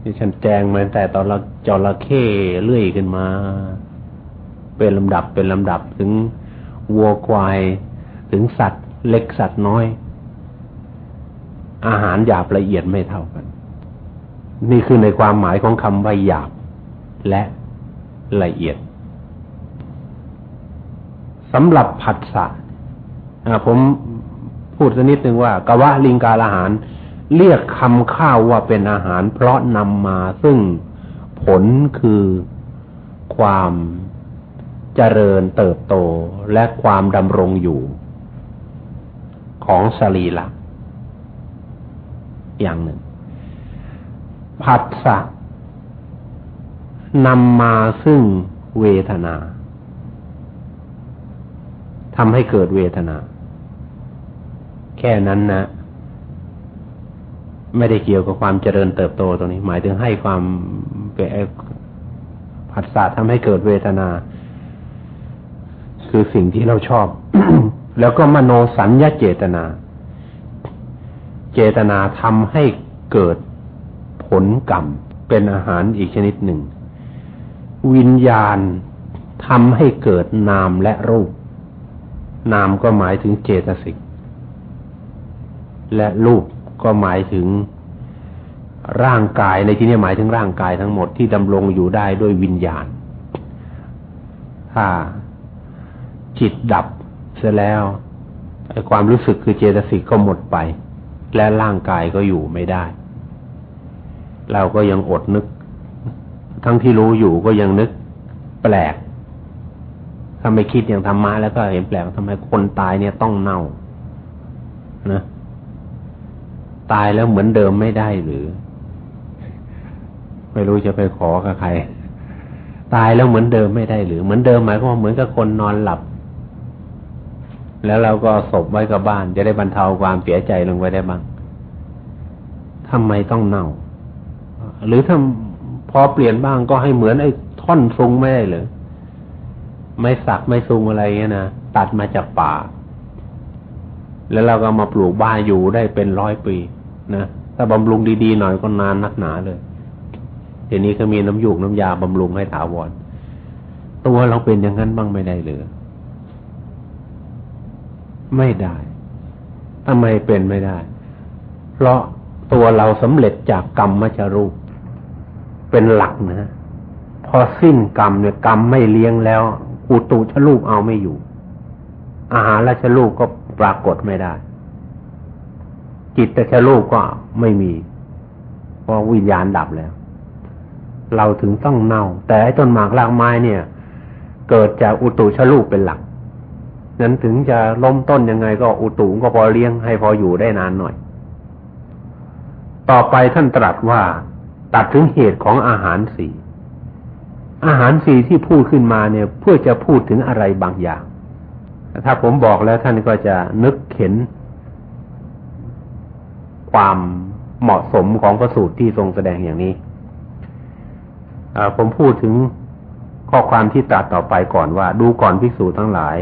ที่ฉันแจงมาแต่ตอนเราจระเข้เลื่อยขึ้นมา เป็นลำดับเป็นลำดับถึงวัวควายถึงสัตว์ เล็กสัตว์น้อย อาหารหยาบละเอียดไม่เท่ากัน นี่คือในความหมายของคำว่าหยาบและละเอียดสำหรับผัสสะผมพูดสักนิดหนึ่งว่ากะวะลิงกาลอาหาร เรียกคำข้าวว่าเป็นอาหาร เพราะนำมาซึ่งผลคือความเจริญเติบโตและความดำรงอยู่ ของสรีละอย่างหนึ่ง ผัสสะนำมาซึ่งเวทนาทำให้เกิดเวทนา แค่นั้นนะ ไม่ได้เกี่ยวกับความเจริญเติบโตตรงนี้ หมายถึงให้ความผัสสะทำให้เกิดเวทนา คือสิ่งที่เราชอบ แล้วก็มโนสัญญาเจตนา เจตนาทำให้เกิด ผลกรรม เป็นอาหารอีกชนิดหนึ่ง วิญญาณทำให้เกิดนามและรูป นามก็หมายถึงเจตสิก และรูปก็หมายถึงร่างกายในที่นี้หมายถึงร่างกายทั้งหมดที่ดำรงอยู่ได้ด้วยวิญญาณ ถ้าจิตดับเสียแล้วความรู้สึกคือเจตสิกก็หมดไป และร่างกายก็อยู่ไม่ได้ เราก็ยังอดนึก ทั้งที่รู้อยู่ก็ยังนึกแปลก ถ้าไม่คิดอย่างธรรมะแล้วก็เห็นแปลกทำไมคนตายเนี่ยต้องเน่านะตายแล้วเหมือนเดิมไม่ได้หรือ ไม่รู้จะไปขอกับใคร ตายแล้วเหมือนเดิมไม่ได้หรือ เหมือนเดิมหมายความว่าเหมือนกับคนนอนหลับ แล้วเราก็ศพไว้กับบ้าน จะได้บรรเทาความเสียใจลงไว้ได้บ้างทำไมต้องเน่า หรือถ้าพอเปลี่ยนบ้างก็ให้เหมือนไอ้ท่อนซุงไม่ได้เลยไม่สักไม่ซุงอะไรเงี้ยนะตัดมาจากป่า แล้วเราก็มาปลูกบ้านอยู่ได้เป็นร้อยปีนะถ้าบำรุงดีๆหน่อยก็นานนักหนาเลยเดี๋ยวนี้ก็มีน้ำยูกน้ำยาบำรุงให้ถาวรตัวเราเป็นอย่างนั้นบ้างไม่ได้เลยไม่ได้ทำไมเป็นไม่ได้ เพราะตัวเราสำเร็จจากกรรมมจรูป เป็นหลักนะพอสิ้นกรรมเนี่ยกรรมไม่เลี้ยงแล้วอุตุชลูกเอาไม่อยู่ อาหารและชลูกก็ปรากฏไม่ได้ จิตแต่ชลูกก็ไม่มี เพราะวิญญาณดับแล้ว เราถึงต้องเน่า แต่ไอ้ต้นหมากรากไม้เนี่ย เกิดจากอุตุชลูกเป็นหลัก นั้นถึงจะล้มต้นยังไงก็อุตุก็พอเลี้ยงให้พออยู่ได้นานหน่อย ต่อไปท่านตรัสว่า ตัดถึงเหตุของอาหารสี่อาหารสี่ที่พูดขึ้นมาเนี่ย เพื่อจะพูดถึงอะไรบางอย่าง ถ้าผมบอกแล้วท่านก็จะนึกเห็นความเหมาะสมของพระสูตรที่ทรงแสดงอย่างนี้ผมพูดถึงข้อความที่ตรัสต่อไปก่อนว่า ดูก่อนภิกษุทั้งหลาย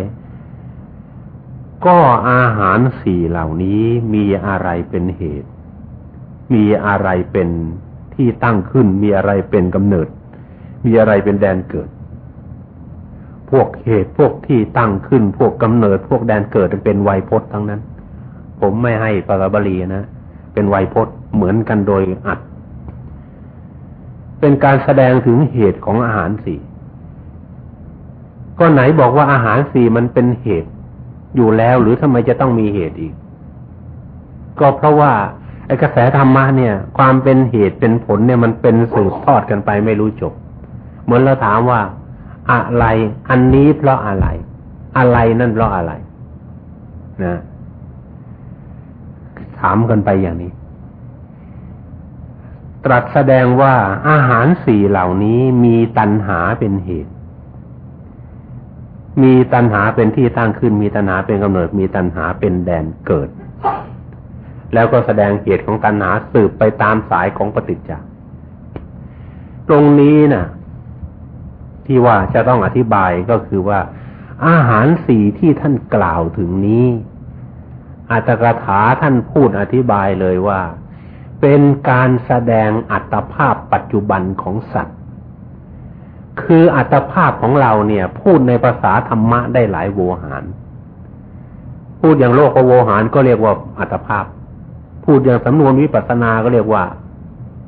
ก็อาหารสี่เหล่านี้มีอะไรเป็นเหตุ มีอะไรเป็น ที่ตั้งขึ้นมีอะไรเป็นกำเนิด มีอะไรเป็นแดนเกิด พวกเหตุพวกที่ตั้งขึ้น พวกกำเนิด พวกแดนเกิดเป็นไวยพจน์ทั้งนั้น ผมไม่ให้ปรบาลีนะเป็นไวยพจน์เหมือนกันโดยอัด เป็นการแสดงถึงเหตุของอาหารสี่ก็ไหนบอกว่าอาหารสี่มันเป็นเหตุอยู่แล้วหรือทำไมจะต้องมีเหตุอีก ก็เพราะว่า ไอ้กระแสธรรมะเนี่ย ความเป็นเหตุเป็นผลเนี่ยมันเป็นสืบทอดกันไปไม่รู้จบ เหมือนเราถามว่า อะไร อันนี้เพราะอะไร อะไรนั่นเพราะอะไร นะถามกันไปอย่างนี้ ตรัสแสดงว่าอาหารสี่เหล่านี้มีตัณหาเป็นเหตุ มีตัณหาเป็นที่ตั้งขึ้น มีตัณหาเป็นกำเนิด มีตัณหาเป็นแดนเกิด แล้วก็แสดงเหตุของตัณหาสืบไปตามสายของปฏิจจ์ตรงนี้นะ่ะ ที่ว่าจะต้องอธิบายก็คือว่า อาหารสีที่ท่านกล่าวถึงนี้อัตถกถาท่านพูดอธิบายเลยว่า เป็นการแสดงอัตภาพปัจจุบันของสัตว์ คืออัตภาพของเราเนี่ย พูดในภาษาธรรมะได้หลายโวหาร พูดอย่างโลกโวหารก็เรียกว่าอัตภาพ พูดอย่างสำนวนวิปัสสนาก็เรียกว่า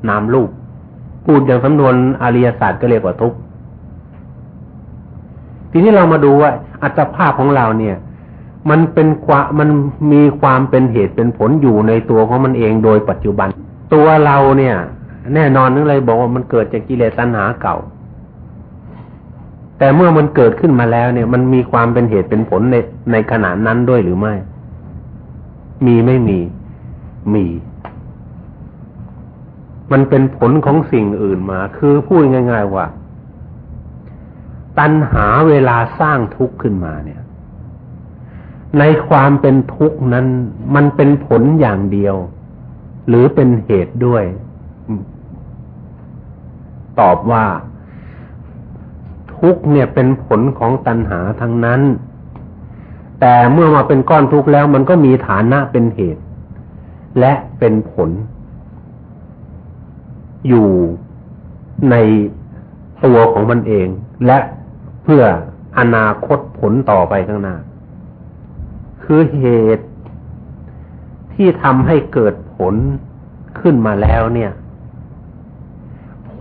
นามรูป พูดอย่างสำนวนอริยศาสตร์ก็เรียกว่าทุกข์ทีนี้เรามาดูว่าอัตภาพของเราเนี่ย มันเป็นความมันมีความเป็นเหตุเป็นผลอยู่ในตัวของมันเองโดยปัจจุบัน ตัวเราเนี่ย แน่นอนนึกเลยบอกว่ามันเกิดจากกิเลสตัณหาเก่า แต่เมื่อมันเกิดขึ้นมาแล้วเนี่ย มันมีความเป็นเหตุเป็นผลในในขณะนั้นด้วยหรือไม่ มีไม่มี มี มันเป็นผลของสิ่งอื่นมา คือพูดง่าย ๆ ว่า ตัณหาเวลาสร้างทุกข์ขึ้นมาเนี่ย ในความเป็นทุกข์นั้น มันเป็นผลอย่างเดียว หรือเป็นเหตุด้วย ตอบว่าทุกข์เนี่ยเป็นผลของตัณหาทั้งนั้น แต่เมื่อมาเป็นก้อนทุกข์แล้วมันก็มีฐานะเป็นเหตุ และเป็นผล อยู่ในตัวของมันเอง และเพื่ออนาคตผลต่อไปข้างหน้า คือเหตุที่ทำให้เกิดผลขึ้นมาแล้วเนี่ย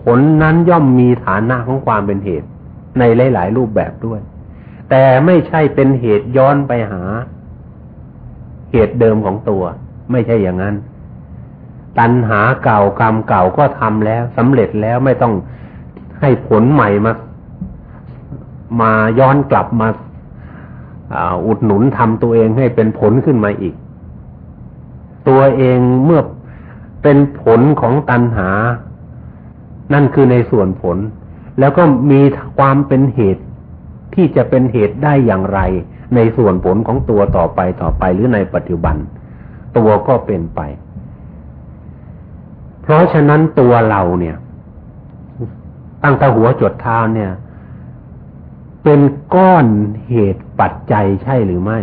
ผลนั้นย่อมมีฐานะของความเป็นเหตุ ในหลาย ๆ รูปแบบด้วย แต่ไม่ใช่เป็นเหตุย้อนไปหา เหตุเดิมของตัว ไม่ใช่อย่างนั้น ตัณหาเก่ากรรมเก่าก็ทำแล้วสำเร็จแล้วไม่ต้องให้ผลใหม่มา มาย้อนกลับมาอุดหนุนทำตัวเองให้เป็นผลขึ้นมาอีก ตัวเองเมื่อเป็นผลของตัณหา นั่นคือในส่วนผล แล้วก็มีความเป็นเหตุที่จะเป็นเหตุได้อย่างไร ในส่วนผลของตัวต่อไปต่อไปหรือในปัจจุบัน ตัวก็เป็นไป เพราะฉะนั้นตัวเราเนี่ย ตั้งแต่หัวจดเท้าเนี่ย เป็นก้อนเหตุปัจจัยใช่หรือไม่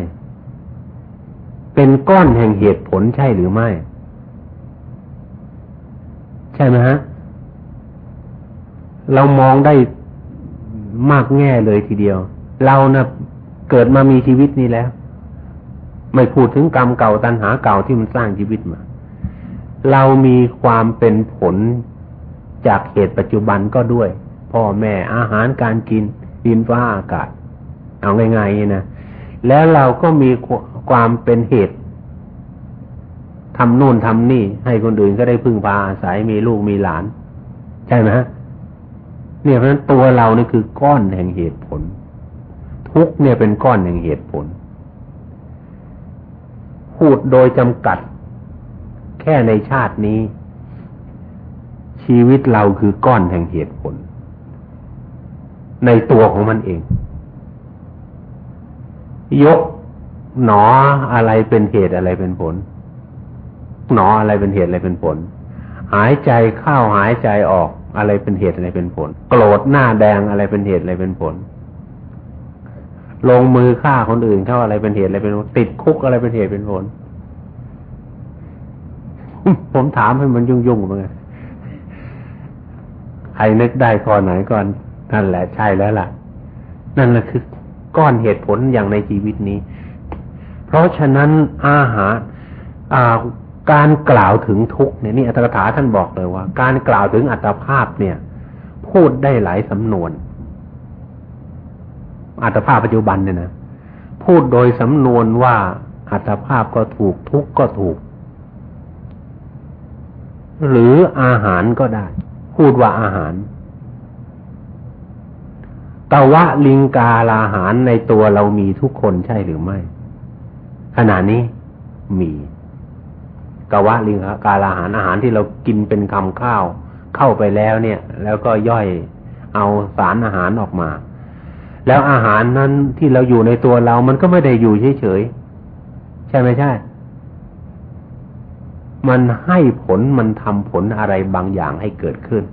เป็นก้อนแห่งเหตุผลใช่หรือไม่ ใช่ไหมฮะ เรามองได้มากแง่เลยทีเดียว เรานะ่ะเกิดมามีชีวิตนี้แล้ว ไม่พูดถึงกรรมเก่าตัณหาเก่าที่มันสร้างชีวิตมา เรามีความเป็นผลจากเหตุปัจจุบันก็ด้วย พ่อแม่อาหารการกินดินฟ้าอากาศ เอาง่ายๆนะแล้วเราก็มีความเป็นเหตุทำนู่นทำนี่ ให้คนอื่นก็ได้พึ่งพาอาศัยมีลูกมีหลาน ใช่ไหมเนี่ยเพราะฉะนั้นตัวเรานี่คือก้อนแห่งเหตุผล ทุกเนี่ยเป็นก้อนแห่งเหตุผล พูดโดยจำกัด แค่ในชาตินี้ ชีวิตเราคือก้อนแห่งเหตุผล ในตัวของมันเอง ยกหนออะไรเป็นเหตุอะไรเป็นผล หนออะไรเป็นเหตุอะไรเป็นผล หายใจเข้าหายใจออกอะไรเป็นเหตุอะไรเป็นผล โกรธหน้าแดงอะไรเป็นเหตุอะไรเป็นผล ลงมือฆ่าคนอื่นเข้าอะไรเป็นเหตุอะไรเป็นผลติดคุกอะไรเป็นเหตุเป็นผล ผมถามให้มันยุ่งยุ่งมือนกันใครนึกได้ข้อนไหนก่อนนั่นแหละใช่แล้วล่ะ นั่นแหละคือก้อนเหตุผลอย่างในชีวิตนี้ เพราะฉะนั้นอาหารการกล่าวถึงทุกเนี่ยนี่อัตถกถาท่านบอกเลยว่า การกล่าวถึงอัตภาพเนี่ย พูดได้หลายสำนวน อัตภาพปัจจุบันเนี่ยนะพูดโดยสำนวนว่าอัตภาพก็ถูกทุกก็ถูก หรืออาหารก็ได้ พูดว่าอาหารกวะลิงกาลาหารในตัวเรามีทุกคนใช่หรือไม่ ขณะนี้มีกวะลิงกาลาหารอาหารที่เรากินเป็นคำข้าว เข้าไปแล้วเนี่ย แล้วก็ย่อยเอาสารอาหารออกมา แล้วอาหารนั้นที่เราอยู่ในตัวเรา มันก็ไม่ได้อยู่เฉยๆ ใช่ไหมใช่ มันให้ผลมันทำผลอะไรบางอย่างให้เกิดขึ้น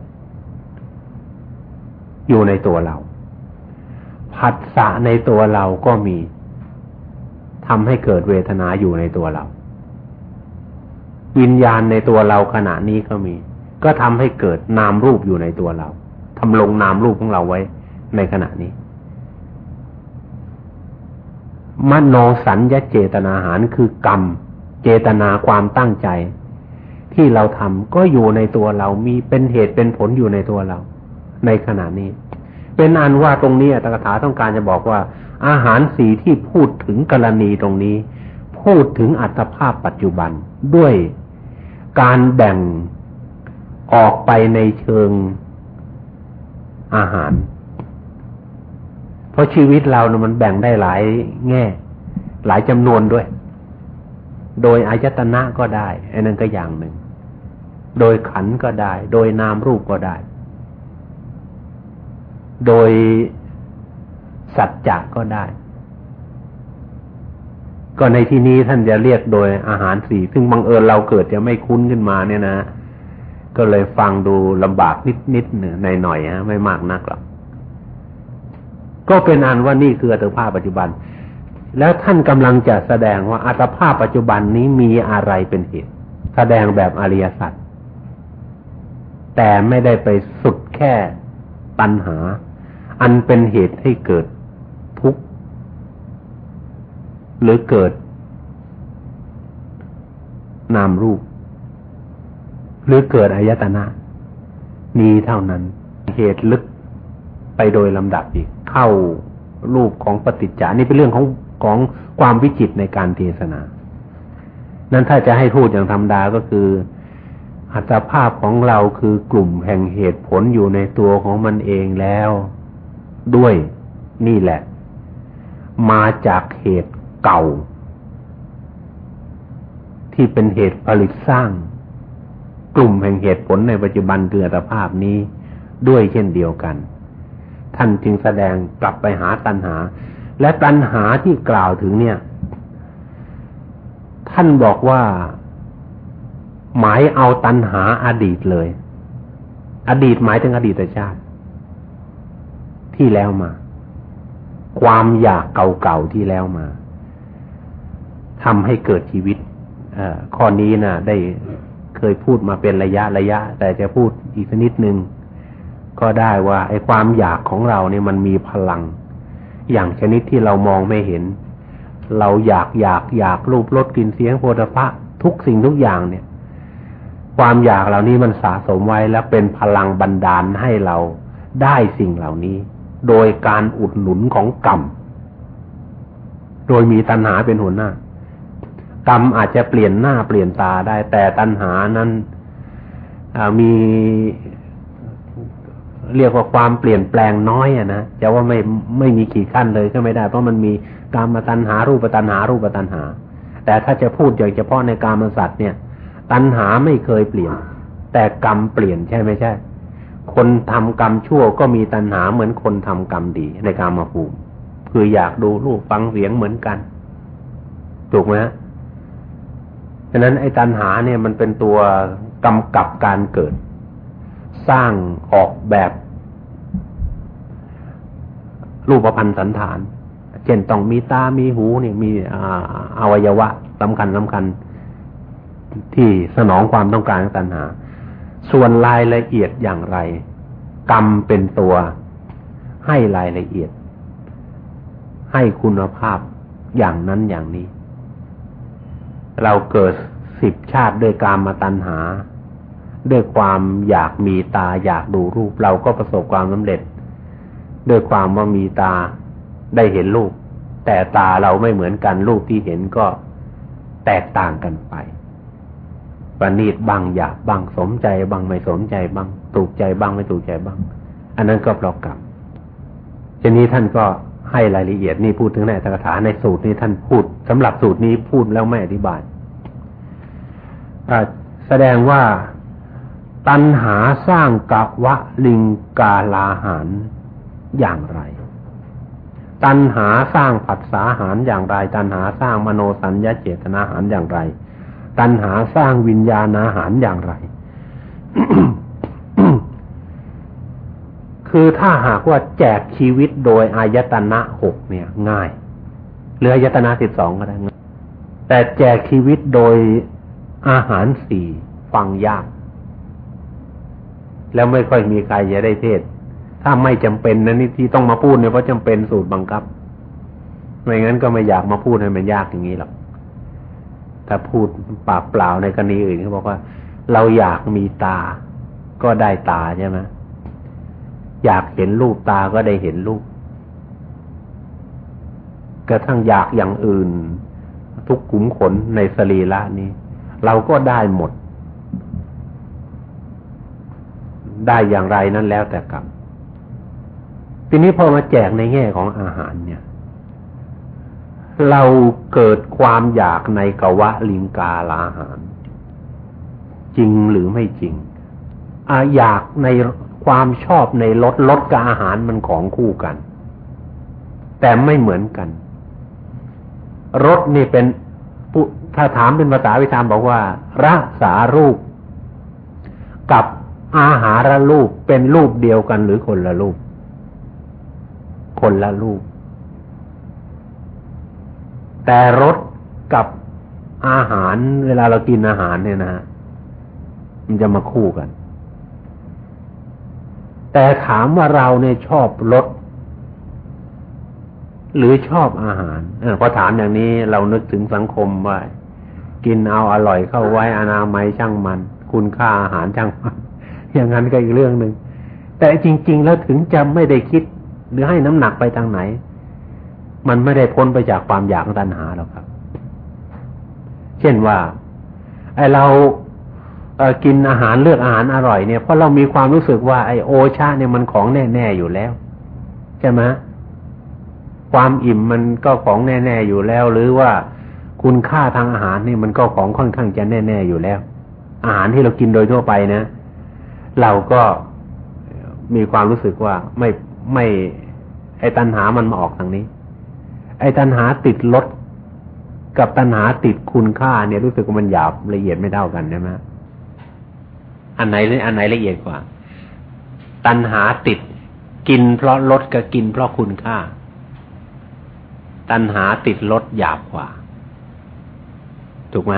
อยู่ในตัวเรา ผัสสะในตัวเราก็มีทำให้เกิดเวทนาอยู่ในตัวเรา วิญญาณในตัวเราขณะนี้ก็มี ก็ทำให้เกิดนามรูปอยู่ในตัวเราทำลงนามรูปของเราไว้ในขณะนี้ มโนสัญญเจตนาหารคือกรรม เจตนาความตั้งใจ ที่เราทำก็อยู่ในตัวเรามีเป็นเหตุเป็นผลอยู่ในตัวเรา ในขณะนี้ เป็นอันว่าตรงนี้อัตถกถาต้องการจะบอกว่า อาหารสีที่พูดถึงกรณีตรงนี้ พูดถึงอัตภาพปัจจุบันด้วยการแบ่งออกไปในเชิงอาหาร เพราะชีวิตเราเนะมันแบ่งได้หลายแง่ หลายจำนวนด้วย โดยอายตนะก็ได้อันนั้นก็อย่างหนึ่ง โดยขันก็ได้ โดยนามรูปก็ได้ โดยสัจจะก็ได้ ก็ในที่นี้ท่านจะเรียกโดยอาหารสี่ซึ่งบังเอิญเราเกิดจะไม่คุ้นขึ้นมาเนี่ยนะ ก็เลยฟังดูลำบากนิดนิดหนึ่งในหน่อยฮะไม่มากนักหรอก ก็เป็นอันว่านี่คืออัตภาพปัจจุบัน แล้วท่านกำลังจะแสดงว่าอัตภาพปัจจุบันนี้มีอะไรเป็นเหตุ แสดงแบบอริยสัจแต่ไม่ได้ไปสุดแค่ตัณหา อันเป็นเหตุให้เกิดทุกข์ หรือเกิด นามรูป หรือเกิดอายตนะมีเท่านั้นเหตุลึก ไปโดยลำดับอีก เข้ารูปของปฏิจจานี่เป็นเรื่องของของความวิจิตในการเทศนา นั้นถ้าจะให้พูดอย่างธรรมดาก็คือ อัตภาพของเราคือกลุ่มแห่งเหตุผลอยู่ในตัวของมันเองแล้ว ด้วยนี่แหละ มาจากเหตุเก่า ที่เป็นเหตุผลิตสร้าง กลุ่มแห่งเหตุผลในปัจจุบันคืออัตภาพนี้ด้วยเช่นเดียวกัน ท่านจึงแสดงกลับไปหาตัณหา และตัณหาที่กล่าวถึงเนี่ย ท่านบอกว่าหมายเอาตัณหาอดีตเลย อดีตหมายถึงอดีตชาติ ที่แล้วมา ความอยากเก่าๆที่แล้วมาทำให้เกิดชีวิตข้อนี้นะได้เคยพูดมาเป็นระยะระยะ แต่จะพูดอีกนิดนึง ก็ได้ว่าไอ้ความอยากของเราเนี่ยมันมีพลัง อย่างชนิดที่เรามองไม่เห็น เราอยากอยากอยากรูปรสกลิ่นเสียงโพธพะทุกสิ่งทุกอย่างเนี่ย ความอยากเหล่านี้มันสะสมไว้แล้วเป็นพลังบันดาลให้เราได้สิ่งเหล่านี้ โดยการอุดหนุนของกรรม โดยมีตัณหาเป็นหัวหน้า กรรมอาจจะเปลี่ยนหน้าเปลี่ยนตาได้ แต่ตัณหานั้นมี เรียกว่าความเปลี่ยนแปลงน้อยอะนะจะว่าไม่ไม่มีขีดขั้นเลยก็ไม่ได้ เพราะมันมีกรรมตัณหารูปตัณหารูปตัณหา แต่ถ้าจะพูดอย่างเฉพาะในกรรมสัตว์เนี่ย ตัณหาไม่เคยเปลี่ยน แต่กรรมเปลี่ยนใช่ไม่ใช่ คนทำกรรมชั่วก็มีตัณหาเหมือนคนทำกรรมดีในการมภูมิคืออยากดูรูปฟังเสียงเหมือนกัน ถูกไหมฉะนั้นไอ้ตัณหาเนี่ยมันเป็นตัวกำกับการเกิด สร้างออกแบบ รูปพันธ์สันฐาน เช่นต้องมีตา มีหูเนี่ยมีอวัยวะสำคัญสำคัญที่สนองความต้องการของตัณหา ส่วนรายละเอียดอย่างไร กรรมเป็นตัวให้รายละเอียด ให้คุณภาพอย่างนั้นอย่างนี้ เราเกิดสิบชาติด้วยการมาตัณหา ด้วยความอยากมีตาอยากดูรูปเราก็ประสบความสำเร็จ ด้วยความว่ามีตาได้เห็นรูป แต่ตาเราไม่เหมือนกันรูปที่เห็นก็แตกต่างกันไปประณีตบางอยากบางสมใจบางไม่สมใจบางถูกใจบางไม่ถูกใจบาง อันนั้นก็เพราะกรรมทีนี้ท่านก็ให้รายละเอียดนี่พูดถึงในตถกถาในสูตรนี้ท่านพูดสำหรับสูตรนี้พูดแล้วไม่อธิบายแสดงว่า ตัณหาสร้างกะวะลิงกาลาหารอย่างไร ตัณหาสร้างผัสสาหารอย่างไร ตัณหาสร้างมโนสัญญาเจตนาหารอย่างไร ตัณหาสร้างวิญญาณอาหารอย่างไร คือถ้าหากว่าแจกชีวิตโดยอายตนะหกเนี่ย ง่ายหรืออายตนะสิบสองก็ได้แต่แจกชีวิตโดยอาหารสี่ฟังยาก แล้วไม่ค่อยมีใครจะได้เทศ ถ้าไม่จำเป็นนะนี่ที่ต้องมาพูดเนี่ยเพราะจำเป็นสูตรบังคับ ไม่งั้นก็ไม่อยากมาพูดให้มันยากอย่างนี้หรอก ถ้าพูดปากเปล่าในกรณีอื่นเขาบอกว่า เราอยากมีตา ก็ได้ตาใช่ไหมอยากเห็นรูปตาก็ได้เห็นรูปกระทั่งอยากอย่างอื่น ทุกขุมขนในสรีระนี้ เราก็ได้หมด ได้อย่างไรนั้นแล้วแต่กรรมทีนี้พอมาแจกในแง่ของอาหารเนี่ย เราเกิดความอยากในกวะลิงกาลาอาหาร จริงหรือไม่จริงออยากในความชอบในรสรสกับอาหารมันของคู่กัน แต่ไม่เหมือนกันรสนี่เป็นถ้าถามเป็นภาษาวิธามบอกว่ารักษารูป กับ อาหารรูปเป็นรูปเดียวกันหรือคนละรูป คนละรูป แต่รสกับอาหารเวลาเรากินอาหารเนี่ยนะฮะมันจะมาคู่กัน แต่ถามว่าเราเนี่ยชอบรสหรือชอบอาหารอพอถามอย่างนี้เรานึกถึงสังคมว่า กินเอาอร่อยเข้าไว้อนามัยช่างมัน คุณค่าอาหารช่างมัน อย่างนั้นก็อีกเรื่องหนึ่ง แต่จริง ๆ แล้วถึงจะไม่ได้คิด หรือให้น้ำหนักไปทางไหน มันไม่ได้พ้นไปจากความอยากตัณหาหรอกครับ เช่นว่า ไอเราเกินอาหารเลือกอาหารอร่อยเนี่ยเพราะเรามีความรู้สึกว่าไอโอชาเนี่ยมันของแน่ๆอยู่แล้ว ใช่ไหมความอิ่มมันก็ของแน่ ๆอยู่แล้ว หรือว่าคุณค่าทางอาหารนี่มันก็ของค่อนข้างจะแน่ ๆอยู่แล้ว อาหารที่เรากินโดยทั่วไปนะ เราก็มีความรู้สึกว่าไม่ไม่ไอ้ตัณหามันมาออกทางนี้ ไอ้ตัณหาติดลดกับตัณหาติดคุณค่าเนี่ยรู้สึกว่ามันหยาบละเอียดไม่เท่ากันใช่ไหมอันไหนอันไหนละเอียดกว่า ตัณหาติดกินเพราะลดกับกินเพราะคุณค่า ตัณหาติดลดหยาบกว่า ถูกไหม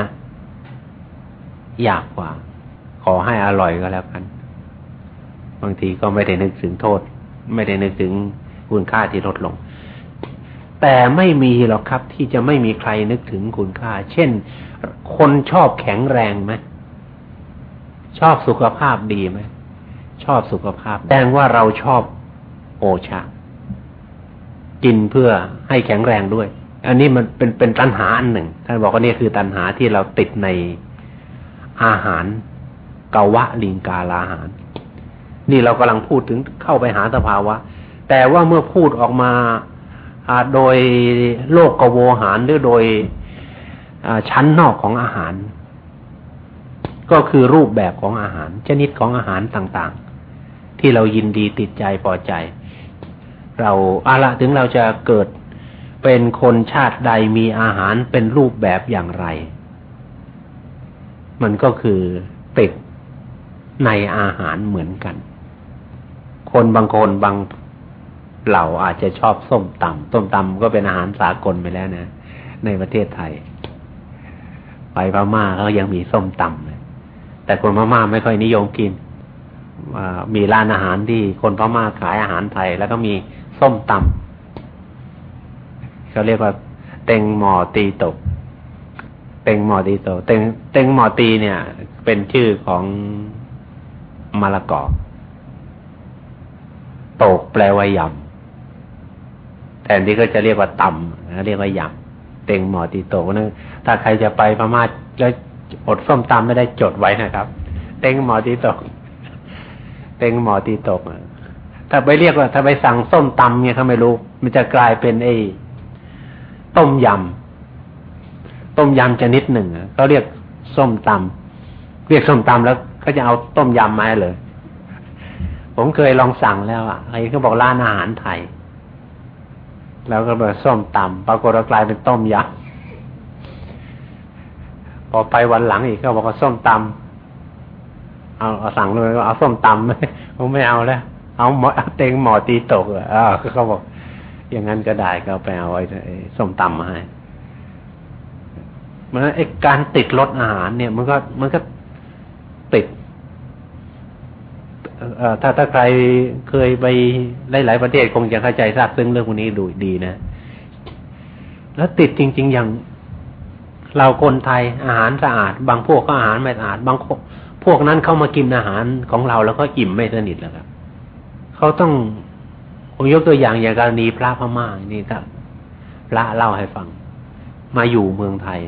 หยากกว่า ขอให้อร่อยก็แล้วกัน บางทีก็ไม่ได้นึกถึงโทษ ไม่ได้นึกถึงคุณค่าที่ลดลง แต่ไม่มีหรอกครับ ที่จะไม่มีใครนึกถึงคุณค่า เช่น คนชอบแข็งแรงไหมชอบสุขภาพดีไหมชอบสุขภาพแสดงว่าเราชอบโอชากินเพื่อให้แข็งแรงด้วย อันนี้มันเป็นเป็นตัณหาอันหนึ่งท่านบอกว่านี่คือตัณหาที่เราติดในอาหารกาวะลิงกาลาหาร นี่เรากำลังพูดถึงเข้าไปหาสภาวะ แต่ว่าเมื่อพูดออกมาโดยโลกกโวหารหรือโดยชั้นนอกของอาหาร ก็คือรูปแบบของอาหาร ชนิดของอาหารต่างๆ ที่เรายินดีติดใจพอใจ เราอาละถึงเราจะเกิดเป็นคนชาติใดมีอาหารเป็นรูปแบบอย่างไร มันก็คือติดในอาหารเหมือนกัน คนบางคนบางเหล่าอาจจะชอบส้มตำส้มตำก็เป็นอาหารสากลไปแล้วนะ ในประเทศไทย ไปพม่าก็ยังมีส้มตำเลยแต่คนพม่าไม่ค่อยนิยมกินมีร้านอาหารที่คนพม่าขายอาหารไทย แล้วก็มีส้มตำเขาเรียกว่า เต็งหมอตีตก เต็งหมอตีตก เต็งเต็งหมอตีเนี่ย เป็นชื่อของมะละกอ ตกแปลว่ายำแทนที่ก็จะเรียกว่าต่ำเรียกว่ายำเต็งหมอตีตกนะถ้าใครจะไปพม่าแล้วอดส้มตำไม่ได้จดไว้นะครับ เต็งหมอตีตก เต็งหมอตีตกถ้าไปเรียกว่าถ้าไปสั่งส้มตำเนี่ยเขาไม่รู้ มันจะกลายเป็นไอ้ต้มยำต้มยำชนิดหนึ่งเขาเรียกส้มตำเรียกส้มตำแล้วก็จะเอาต้มยำมาเลย ผมเคยลองสั่งแล้วอะไอ้เขาบอกร้านอาหารไทย แล้วก็แบบส้มตำปรากฏว่ากลายเป็นต้มยำพอไปวันหลังอีกเขาบอกว่าส้มตำเอาเอาสั่งเลยว่าเอาส้มตำผมไม่เอาแล้วเอาหมอเต็งหมอตีตกอะเขาบอก อย่างนั้นก็ได้ก็ไปเอาไอ้ส้มตำมาให้มันไอ้การติดรสอาหารเนี่ย มันก็มันก็ติด ถ้าถ้าใครเคยไปหลายๆประเทศคงจะเข้าใจทราบซึ่งเรื่องพวกนี้ดูดีนะ แล้วติดจริง ๆ อย่างเราคนไทยอาหารสะอาด บางพวกก็อาหารไม่สะอาด บางพวกนั้นเข้ามากินอาหารของเราแล้วก็อิ่มไม่สนิทแล้วครับเขาต้องผมยกตัวอย่างอย่างกรณีพระพม่านี่ถ้าพระเล่าให้ฟัง มาอยู่เมืองไทย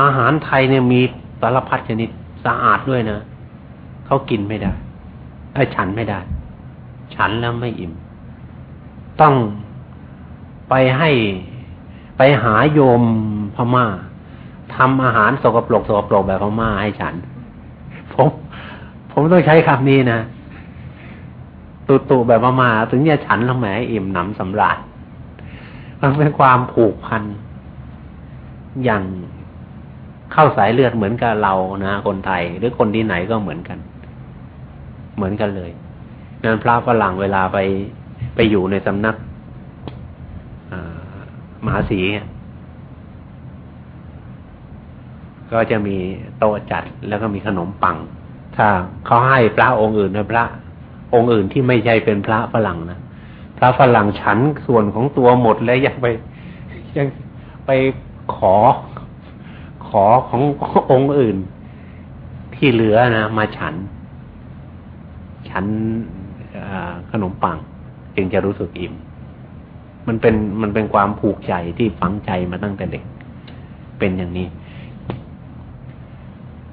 อาหารไทยเนี่ยมีสารพัดชนิดสะอาดด้วยนะเขากินไม่ได้ ไอ้ฉันไม่ได้ ฉันแล้วไม่อิ่ม ต้องไปให้ไปหาโยมพม่าทำอาหารสกปรกสกปรกแบบพม่าให้ฉัน ผมผมต้องใช้คำนี้นะตุตุแบบพม่าถึงจะฉันแล้วแหมอิ่มหนำสำราญมันเป็นความผูกพัน อย่างเข้าสายเลือดเหมือนกับเรานะคนไทย หรือคนที่ไหนก็เหมือนกัน เหมือนกันเลยนั้นพระฝรั่งเวลาไปไปอยู่ในสำนักมหาศีก็จะมีโต๊ะจัดแล้วก็มีขนมปัง ถ้าเขาให้พระองค์อื่นนะพระ องค์อื่นที่ไม่ใช่เป็นพระฝรั่งนะพระฝรั่งฉันส่วนของตัวหมดแล้วยังไปยังไปขอขอขององค์อื่น ที่เหลือนะมาฉัน ฉันขนมปัง จึงจะรู้สึกอิ่ม มันเป็นมันเป็นความผูกใจที่ฝังใจมาตั้งแต่เด็ก เป็นอย่างนี้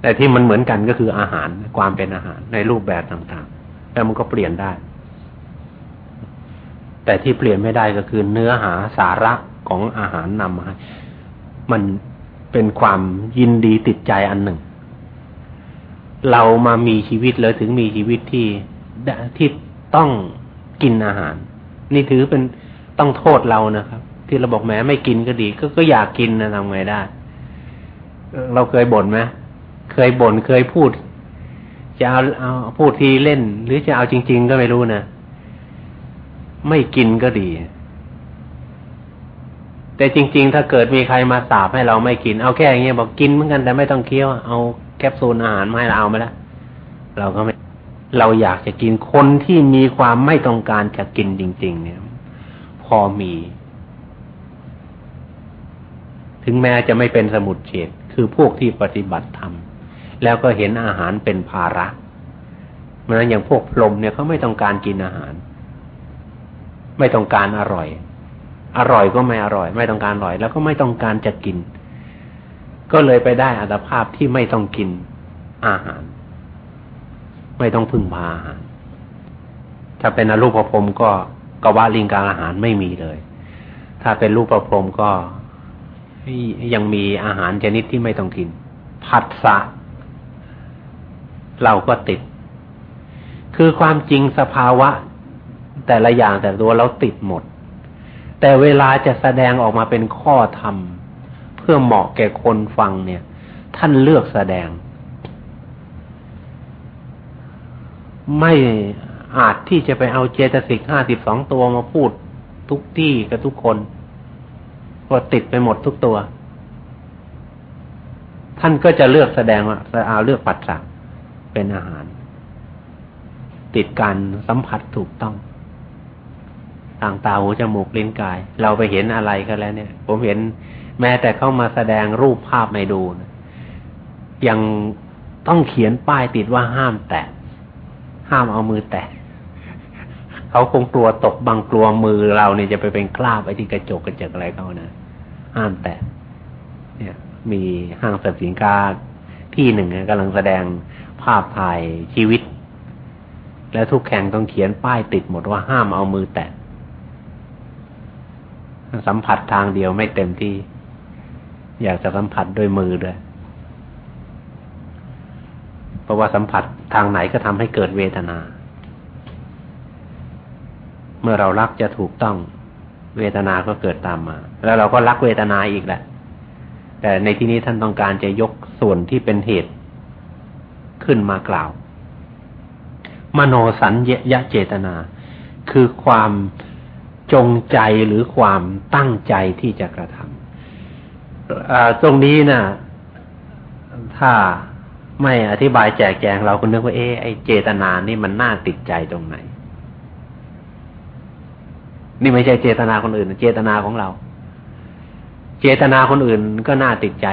แต่ที่มันเหมือนกันก็คืออาหารความเป็นอาหารในรูปแบบต่างๆ แล้วมันก็เปลี่ยนได้ แต่ที่เปลี่ยนไม่ได้ก็คือเนื้อหาสาระของอาหารนำมามันเป็นความยินดีติดใจอันหนึ่ง เรามามีชีวิตเลยถึงมีชีวิตที่ที่ต้องกินอาหาร นี่ถือเป็นต้องโทษเรานะครับ ที่เราบอกแม้ไม่กินก็ดีก็ก็อยากกินนะทำไงได้ เราเคยบ่นไหมเคยบ่นเคยพูด จะเอาเอาพูดทีเล่น หรือจะเอาจริง ๆ ก็ไม่รู้นะไม่กินก็ดี แต่จริง ๆ ถ้าเกิดมีใครมาสาบให้เราไม่กิน เอาแค่อย่างเงี้ยบอกกินเหมือนกันแต่ไม่ต้องเคี้ยวเอา แคปซูลอาหารมาให้เราเอามาแล้วเราก็ไม่เราอยากจะกินคนที่มีความไม่ต้องการจะกินจริง ๆ เนี่ย พอมี ถึงแม้จะไม่เป็นสมุดเฉดคือพวกที่ปฏิบัติธรรมแล้วก็เห็นอาหารเป็นภาระเพราะนั้นอย่างพวกพรหมเนี่ยเขาไม่ต้องการกินอาหาร ไม่ต้องการอร่อย อร่อยก็ไม่อร่อย ไม่ต้องการอร่อย แล้วก็ไม่ต้องการจะกิน ก็เลยไปได้อัตภาพที่ไม่ต้องกินอาหาร ไม่ต้องพึ่งพาอาหารถ้าเป็นอรูปภพก็กวาลิงการอาหารไม่มีเลย ถ้าเป็นรูปประพรมก็ยังมีอาหารชนิดที่ไม่ต้องกิน ผัสสะเราก็ติด คือความจริงสภาวะ แต่ละอย่างแต่ตัวเราติดหมด แต่เวลาจะแสดงออกมาเป็นข้อธรรม พื่อเหมาะแก่คนฟังเนี่ย ท่านเลือกแสดง ไม่อาจที่จะไปเอาเจตสิกห้าสิบสองตัวมาพูดทุกที่กับทุกคนก็ติดไปหมดทุกตัว ท่านก็จะเลือกแสดงว่าเอาเลือกปัจจัยเป็นอาหาร ติดการสัมผัสถูกต้องต่างตาหูจมูกลิ้นกาย เราไปเห็นอะไรก็แล้วเนี่ย ผมเห็น แม้แต่เข้ามาแสดงรูปภาพในดูนะยังต้องเขียนป้ายติดว่าห้ามแตะห้ามเอามือแตะเขาคงกลัวตกบางกลัวมือเราเนี่ยจะไปเป็นคราบไอ้ที่กระจกกระจกอะไรเขานะห้ามแตะเนี่ย มีห้างสรรพสินค้าที่หนึ่งกำลังแสดงภาพถ่ายชีวิต และทุกแข่งต้องเขียนป้ายติดหมดว่าห้ามเอามือแตะสัมผัสทางเดียวไม่เต็มที่ อยากจะสัมผัสด้วยมือด้วยเพราะว่าสัมผัสทางไหนก็ทำให้เกิดเวทนา เมื่อเรารักจะถูกต้องเวทนาก็เกิดตามมา แล้วเราก็รักเวทนาอีกแหละ แต่ในที่นี้ท่านต้องการจะยกส่วนที่เป็นเหตุขึ้นมากล่าว มโนสัญญะเจตนา คือความจงใจหรือความตั้งใจที่จะกระทำ ตรงนี้นะถ้าไม่อธิบายแจกแจงเราคุณนึกว่าเอ๊ไอเจตนานี่มันน่าติดใจตรงไหน นี่ไม่ใช่เจตนาคนอื่น เจตนาของเรา เจตนาคนอื่นก็น่าติดใจ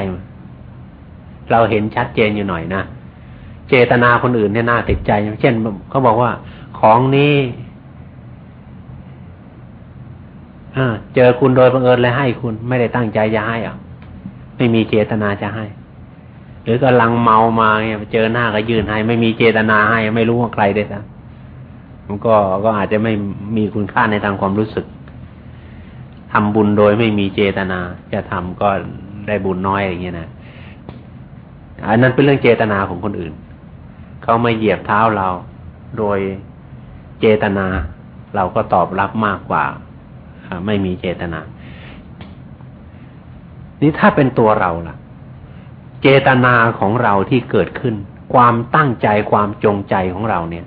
เราเห็นชัดเจนอยู่หน่อยนะเจตนาคนอื่นเนี่ยน่าติดใจเช่นเขาบอกว่า ของนี้เจอคุณโดยบังเอิญเลยให้คุณไม่ได้ตั้งใจจะให้อะ ไม่มีเจตนาจะให้ หรือกำลังเมามาเนี่ยเจอหน้าก็ยืนให้ ไม่มีเจตนาให้ ไม่รู้ว่าใครได้ซะมันก็ก็อาจจะไม่มีคุณค่าในทางความรู้สึกทำบุญโดยไม่มีเจตนา จะทำก็ได้บุญน้อยอย่างเงี้ยนะอันนั้นเป็นเรื่องเจตนาของคนอื่น เขาม่เหยียบเท้าเราโดยเจตนา เราก็ตอบรับมากกว่าไม่มีเจตนา นี่ถ้าเป็นตัวเราล่ะ เจตนาของเราที่เกิดขึ้น ความตั้งใจความจงใจของเราเนี่ย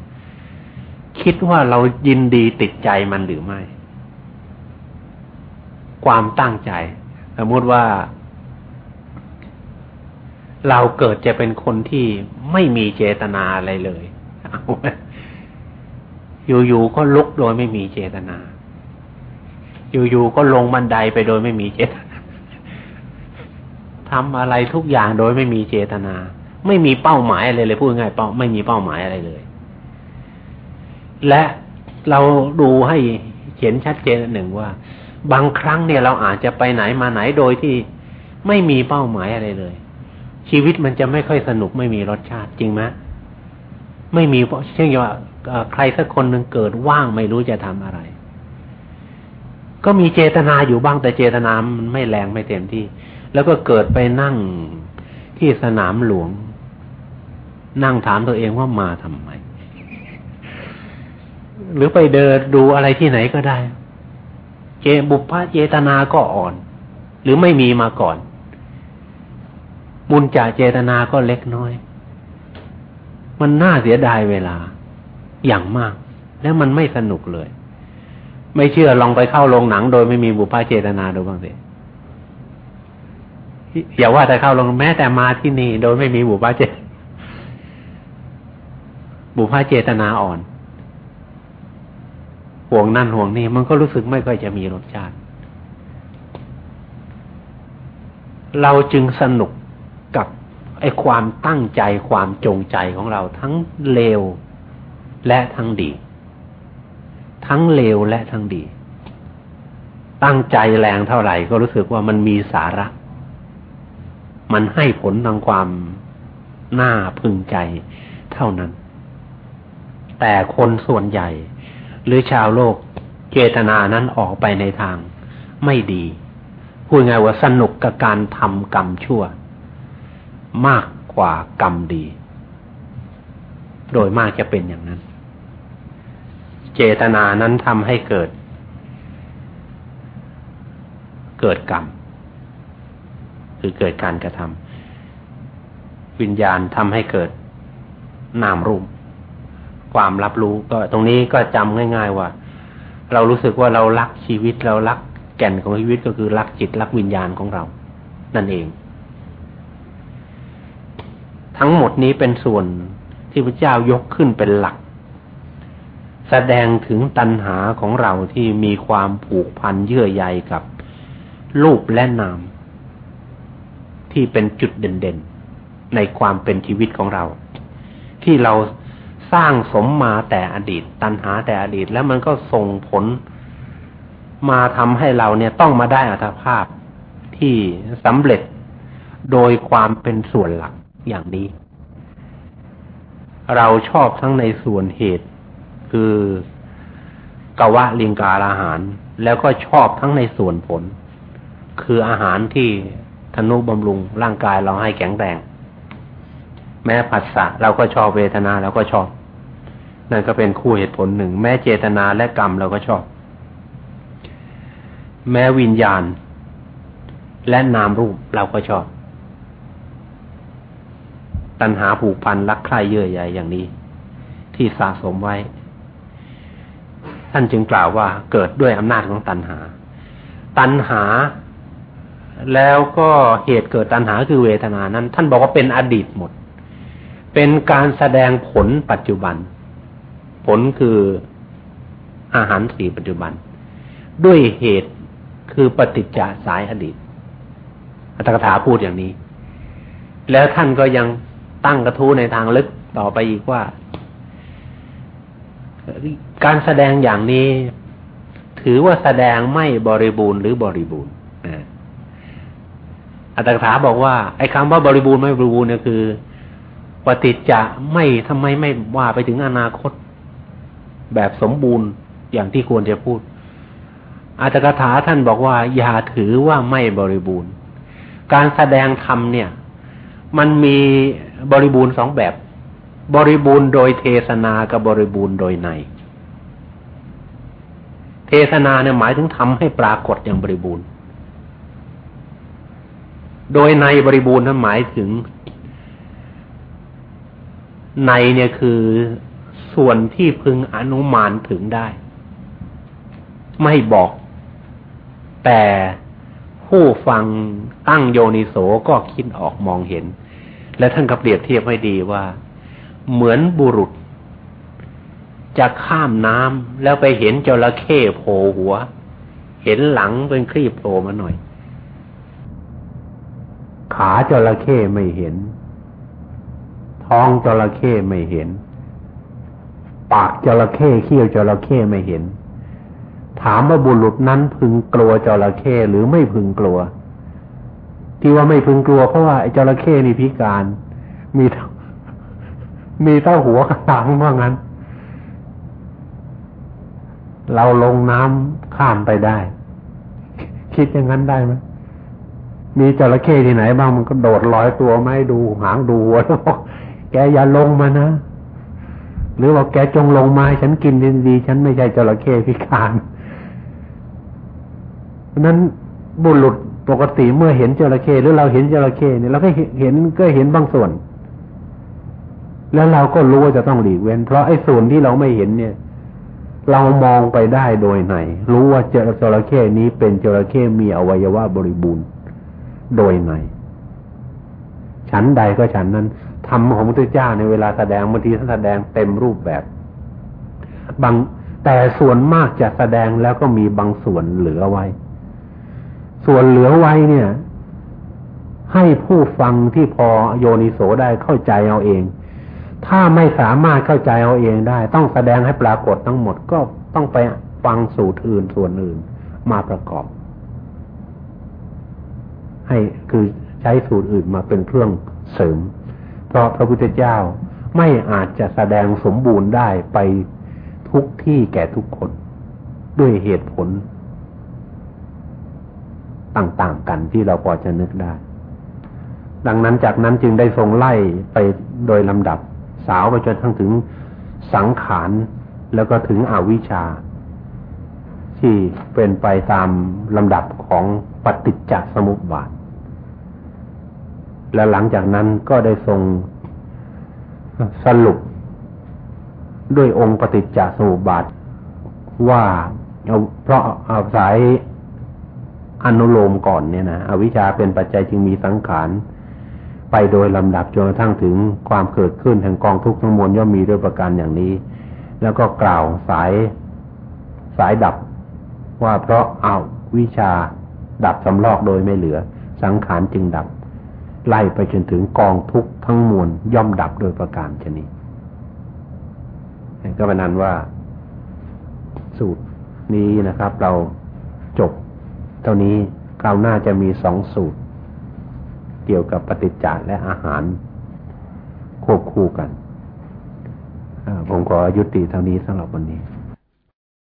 คิดว่าเรายินดีติดใจมันหรือไม่ ความตั้งใจ สมมติว่า เราเกิดจะเป็นคนที่ไม่มีเจตนาอะไรเลยอยู่ๆก็ลุกโดยไม่มีเจตนา อยู่ๆก็ลงบันไดไปโดยไม่มีเจต นาทำอะไรทุกอย่างโดยไม่มีเจตนา ไม่มีเป้าหมายอะไรเลยพูดง่ายเป้าไม่มีเป้าหมายอะไรเลย และเราดูให้เห็นชัดเจนหนึ่งว่า บางครั้งเนี่ยเราอาจจะไปไหนมาไหนโดยที่ไม่มีเป้าหมายอะไรเลย ชีวิตมันจะไม่ค่อยสนุกไม่มีรสชาติจริงไหมไม่มีเพราะเช่นว่าใครสักคนหนึ่งเกิดว่างไม่รู้จะทำอะไร ก็มีเจตนาอยู่บ้างแต่เจตนามันไม่แรงไม่เต็มที่ แล้วก็เกิดไปนั่งที่สนามหลวง นั่งถามตัวเองว่ามาทำไม หรือไปเดินดูอะไรที่ไหนก็ได้ เจบุพพเจตนาก็อ่อน หรือไม่มีมาก่อน บุญจากเจตนาก็เล็กน้อย มันน่าเสียดายเวลาอย่างมาก แล้วมันไม่สนุกเลย ไม่เชื่อลองไปเข้าโรงหนัง โดยไม่มีบุพพเจตนาดูบ้างสิ อย่าว่าแต่เข้าลงแม้แต่มาที่นี่ โดยไม่มีบุพเจบุพเจตนาอ่อน ห่วงนั่นห่วงนี่มันก็รู้สึกไม่ค่อยจะมีรสชาติ เราจึงสนุกกับไอ้ความตั้งใจความจงใจของเราทั้งเลวและทั้งดี ทั้งเลวและทั้งดี ตั้งใจแรงเท่าไหร่ก็รู้สึกว่ามันมีสาระ มันให้ผลทางความน่าพึงใจเท่านั้น แต่คนส่วนใหญ่ หรือชาวโลกเจตนานั้นออกไปในทางไม่ดี พูดไงว่าสนุกกับการทำกรรมชั่ว มากกว่ากรรมดี โดยมากจะเป็นอย่างนั้น เจตนานั้นทำให้เกิด เกิดกรรม คือเกิดการกระทำวิญญาณทำให้เกิดนามรูป ความรับรู้ก็ตรงนี้ก็จำง่าย ๆ ว่า เรารู้สึกว่าเรารักชีวิตเรารักแก่นของชีวิตก็คือรักจิตรักวิญญาณของเรา นั่นเอง ทั้งหมดนี้เป็นส่วนที่พระเจ้ายกขึ้นเป็นหลัก แสดงถึงตัณหาของเราที่มีความผูกพันเยื่อใยกับรูปและนาม ที่เป็นจุดเด่นๆ ในความเป็นชีวิตของเรา ที่เราสร้างสมมาแต่อดีต ตัณหาแต่อดีตแล้วมันก็ส่งผลมาทำให้เราเนี่ยต้องมาได้อัตภาพที่สำเร็จโดยความเป็นส่วนหลักอย่างนี้ เราชอบทั้งในส่วนเหตุ คือกวะลิงกาอาหาร แล้วก็ชอบทั้งในส่วนผล คืออาหารที่ ธนุบำรุงร่างกายเราให้แข็งแรงแม้ผัสสะเราก็ชอบเวทนาเราก็ชอบ นั่นก็เป็นคู่เหตุผลหนึ่ง แม้เจตนาและกรรมเราก็ชอบ แม้วิญญาณ และนามรูปเราก็ชอบ ตัณหาผูกพันรักใคร่เยื่อใยอย่างนี้ ที่สะสมไว้ ท่านจึงกล่าวว่าเกิดด้วยอำนาจของตัณหา ตัณหา แล้วก็เหตุเกิดตัณหาคือเวทนานั้น ท่านบอกว่าเป็นอดีตหมด เป็นการแสดงผลปัจจุบัน ผลคืออาหารสีปัจจุบัน ด้วยเหตุคือปฏิจจสายอดีต อัตถกถาพูดอย่างนี้ แล้วท่านก็ยังตั้งกระทู้ในทางลึกต่อไปอีกว่า การแสดงอย่างนี้ ถือว่าแสดงไม่บริบูรณ์หรือบริบูรณ์ อัตถกถาบอกว่าไอ้คำว่าบริบูรณ์ไม่บริบูรณ์เนี่ยคือปฏิจจะไม่ทำไมไม่ว่าไปถึงอนาคต แบบสมบูรณ์อย่างที่ควรจะพูดอาจารย์ถาท่านบอกว่าอย่าถือว่าไม่บริบูรณ์ การแสดงธรรมเนี่ย มันมีบริบูรณ์สองแบบ บริบูรณ์โดยเทศนากับบริบูรณ์โดยใน เทศนาเนี่ยหมายถึงทำให้ปรากฏอย่างบริบูรณ์ โดยในบริบูรณ์นั้นหมายถึง ในเนี่ยคือส่วนที่พึงอนุมานถึงได้ ไม่บอก แต่ผู้ฟังตั้งโยนิโสก็คิดออกมองเห็น และท่านก็เปรียบเทียบให้ดีว่า เหมือนบุรุษ จะข้ามน้ำแล้วไปเห็นจระเข้โผล่หัว เห็นหลังเป็นครีบโผล่มาหน่อย ขาจระเข้ไม่เห็น ท้องจระเข้ไม่เห็น ปากจระเข้เขี้ยวจระเข้ไม่เห็น ถามว่าบุรุษนั้นพึงกลัวจระเข้หรือไม่พึงกลัว ที่ว่าไม่พึงกลัวเพราะว่าไอ้จระเข้นี่พิการ มีมีเต้าหัวกระตังว่างั้น เราลงน้ำข้ามไปได้ คิดอย่างนั้นได้ไหม มีจระเข้ที่ไหนบ้างมันก็โดดลอยตัวไม่ดูหางดูวแล้วแกอย่าลงมานะ หรือว่าแกจงลงมาให้ฉันกินดีฉันไม่ใช่จระเข้พิการเพราะนั้นบุรุษปกติเมื่อเห็นจระเข้หรือเราเห็นจระเข้เนี่ยเราก็เห็นก็เห็นบางส่วน แล้วเราก็รู้ว่าจะต้องหลีกเว้น เพราะไอ้ส่วนที่เราไม่เห็นเนี่ย เรามองไปได้โดยไหน รู้ว่าจระเข้นี้เป็นจระเข้มีอวัยวะบริบูรณ์ โดยไหนฉันใดก็ฉันนั้นธรรมของพระพุทธเจ้าในเวลาแสดงบางทีท่านแสดงเต็มรูปแบบ บางแต่ส่วนมากจะแสดงแล้วก็มีบางส่วนเหลือไว้ ส่วนเหลือไว้เนี่ย ให้ผู้ฟังที่พอโยนิโสได้เข้าใจเอาเอง ถ้าไม่สามารถเข้าใจเอาเองได้ ต้องแสดงให้ปรากฏทั้งหมดก็ต้องไปฟังสูตรอื่นส่วนอื่นมาประกอบ ให้คือใช้สูตรอื่นมาเป็นเครื่องเสริม เพราะพระพุทธเจ้าไม่อาจจะแสดงสมบูรณ์ได้ไปทุกที่แก่ทุกคน ด้วยเหตุผลต่างๆกันที่เราพอจะนึกได้ ดังนั้นจากนั้นจึงได้ทรงไล่ไปโดยลำดับ สาวไปจนทั้งถึงสังขารแล้วก็ถึงอวิชชา ที่เป็นไปตามลำดับของ ปฏิจจสมุปบาท และหลังจากนั้นก็ได้ทรงสรุป ด้วยองค์ปฏิจจสมุปบาท ว่าเอาเพราะเอาสายอนุโลมก่อนเนี่ยนะอวิชชาเป็นปัจจัยจึงมีสังขารไปโดยลำดับจนกระทั่งถึงความเกิดขึ้นแห่งกองทุกข์ทั้งมวลย่อมมีด้วยประการอย่างนี้ แล้วก็กล่าวสายสายดับว่าเพราะเอาวิชา ดับสำลอกโดยไม่เหลือ สังขารจึงดับ ไล่ไปจนถึงกองทุกข์ทั้งมวลย่อมดับโดยประการชนิดก็เป็นนั้นว่า สูตรนี้นะครับ เราจบ เท่านี้คราวหน้าจะมีสองสูตร เกี่ยวกับปฏิจจ์และอาหาร ควบคู่กันผมขอยุติเท่านี้สำหรับวันนี้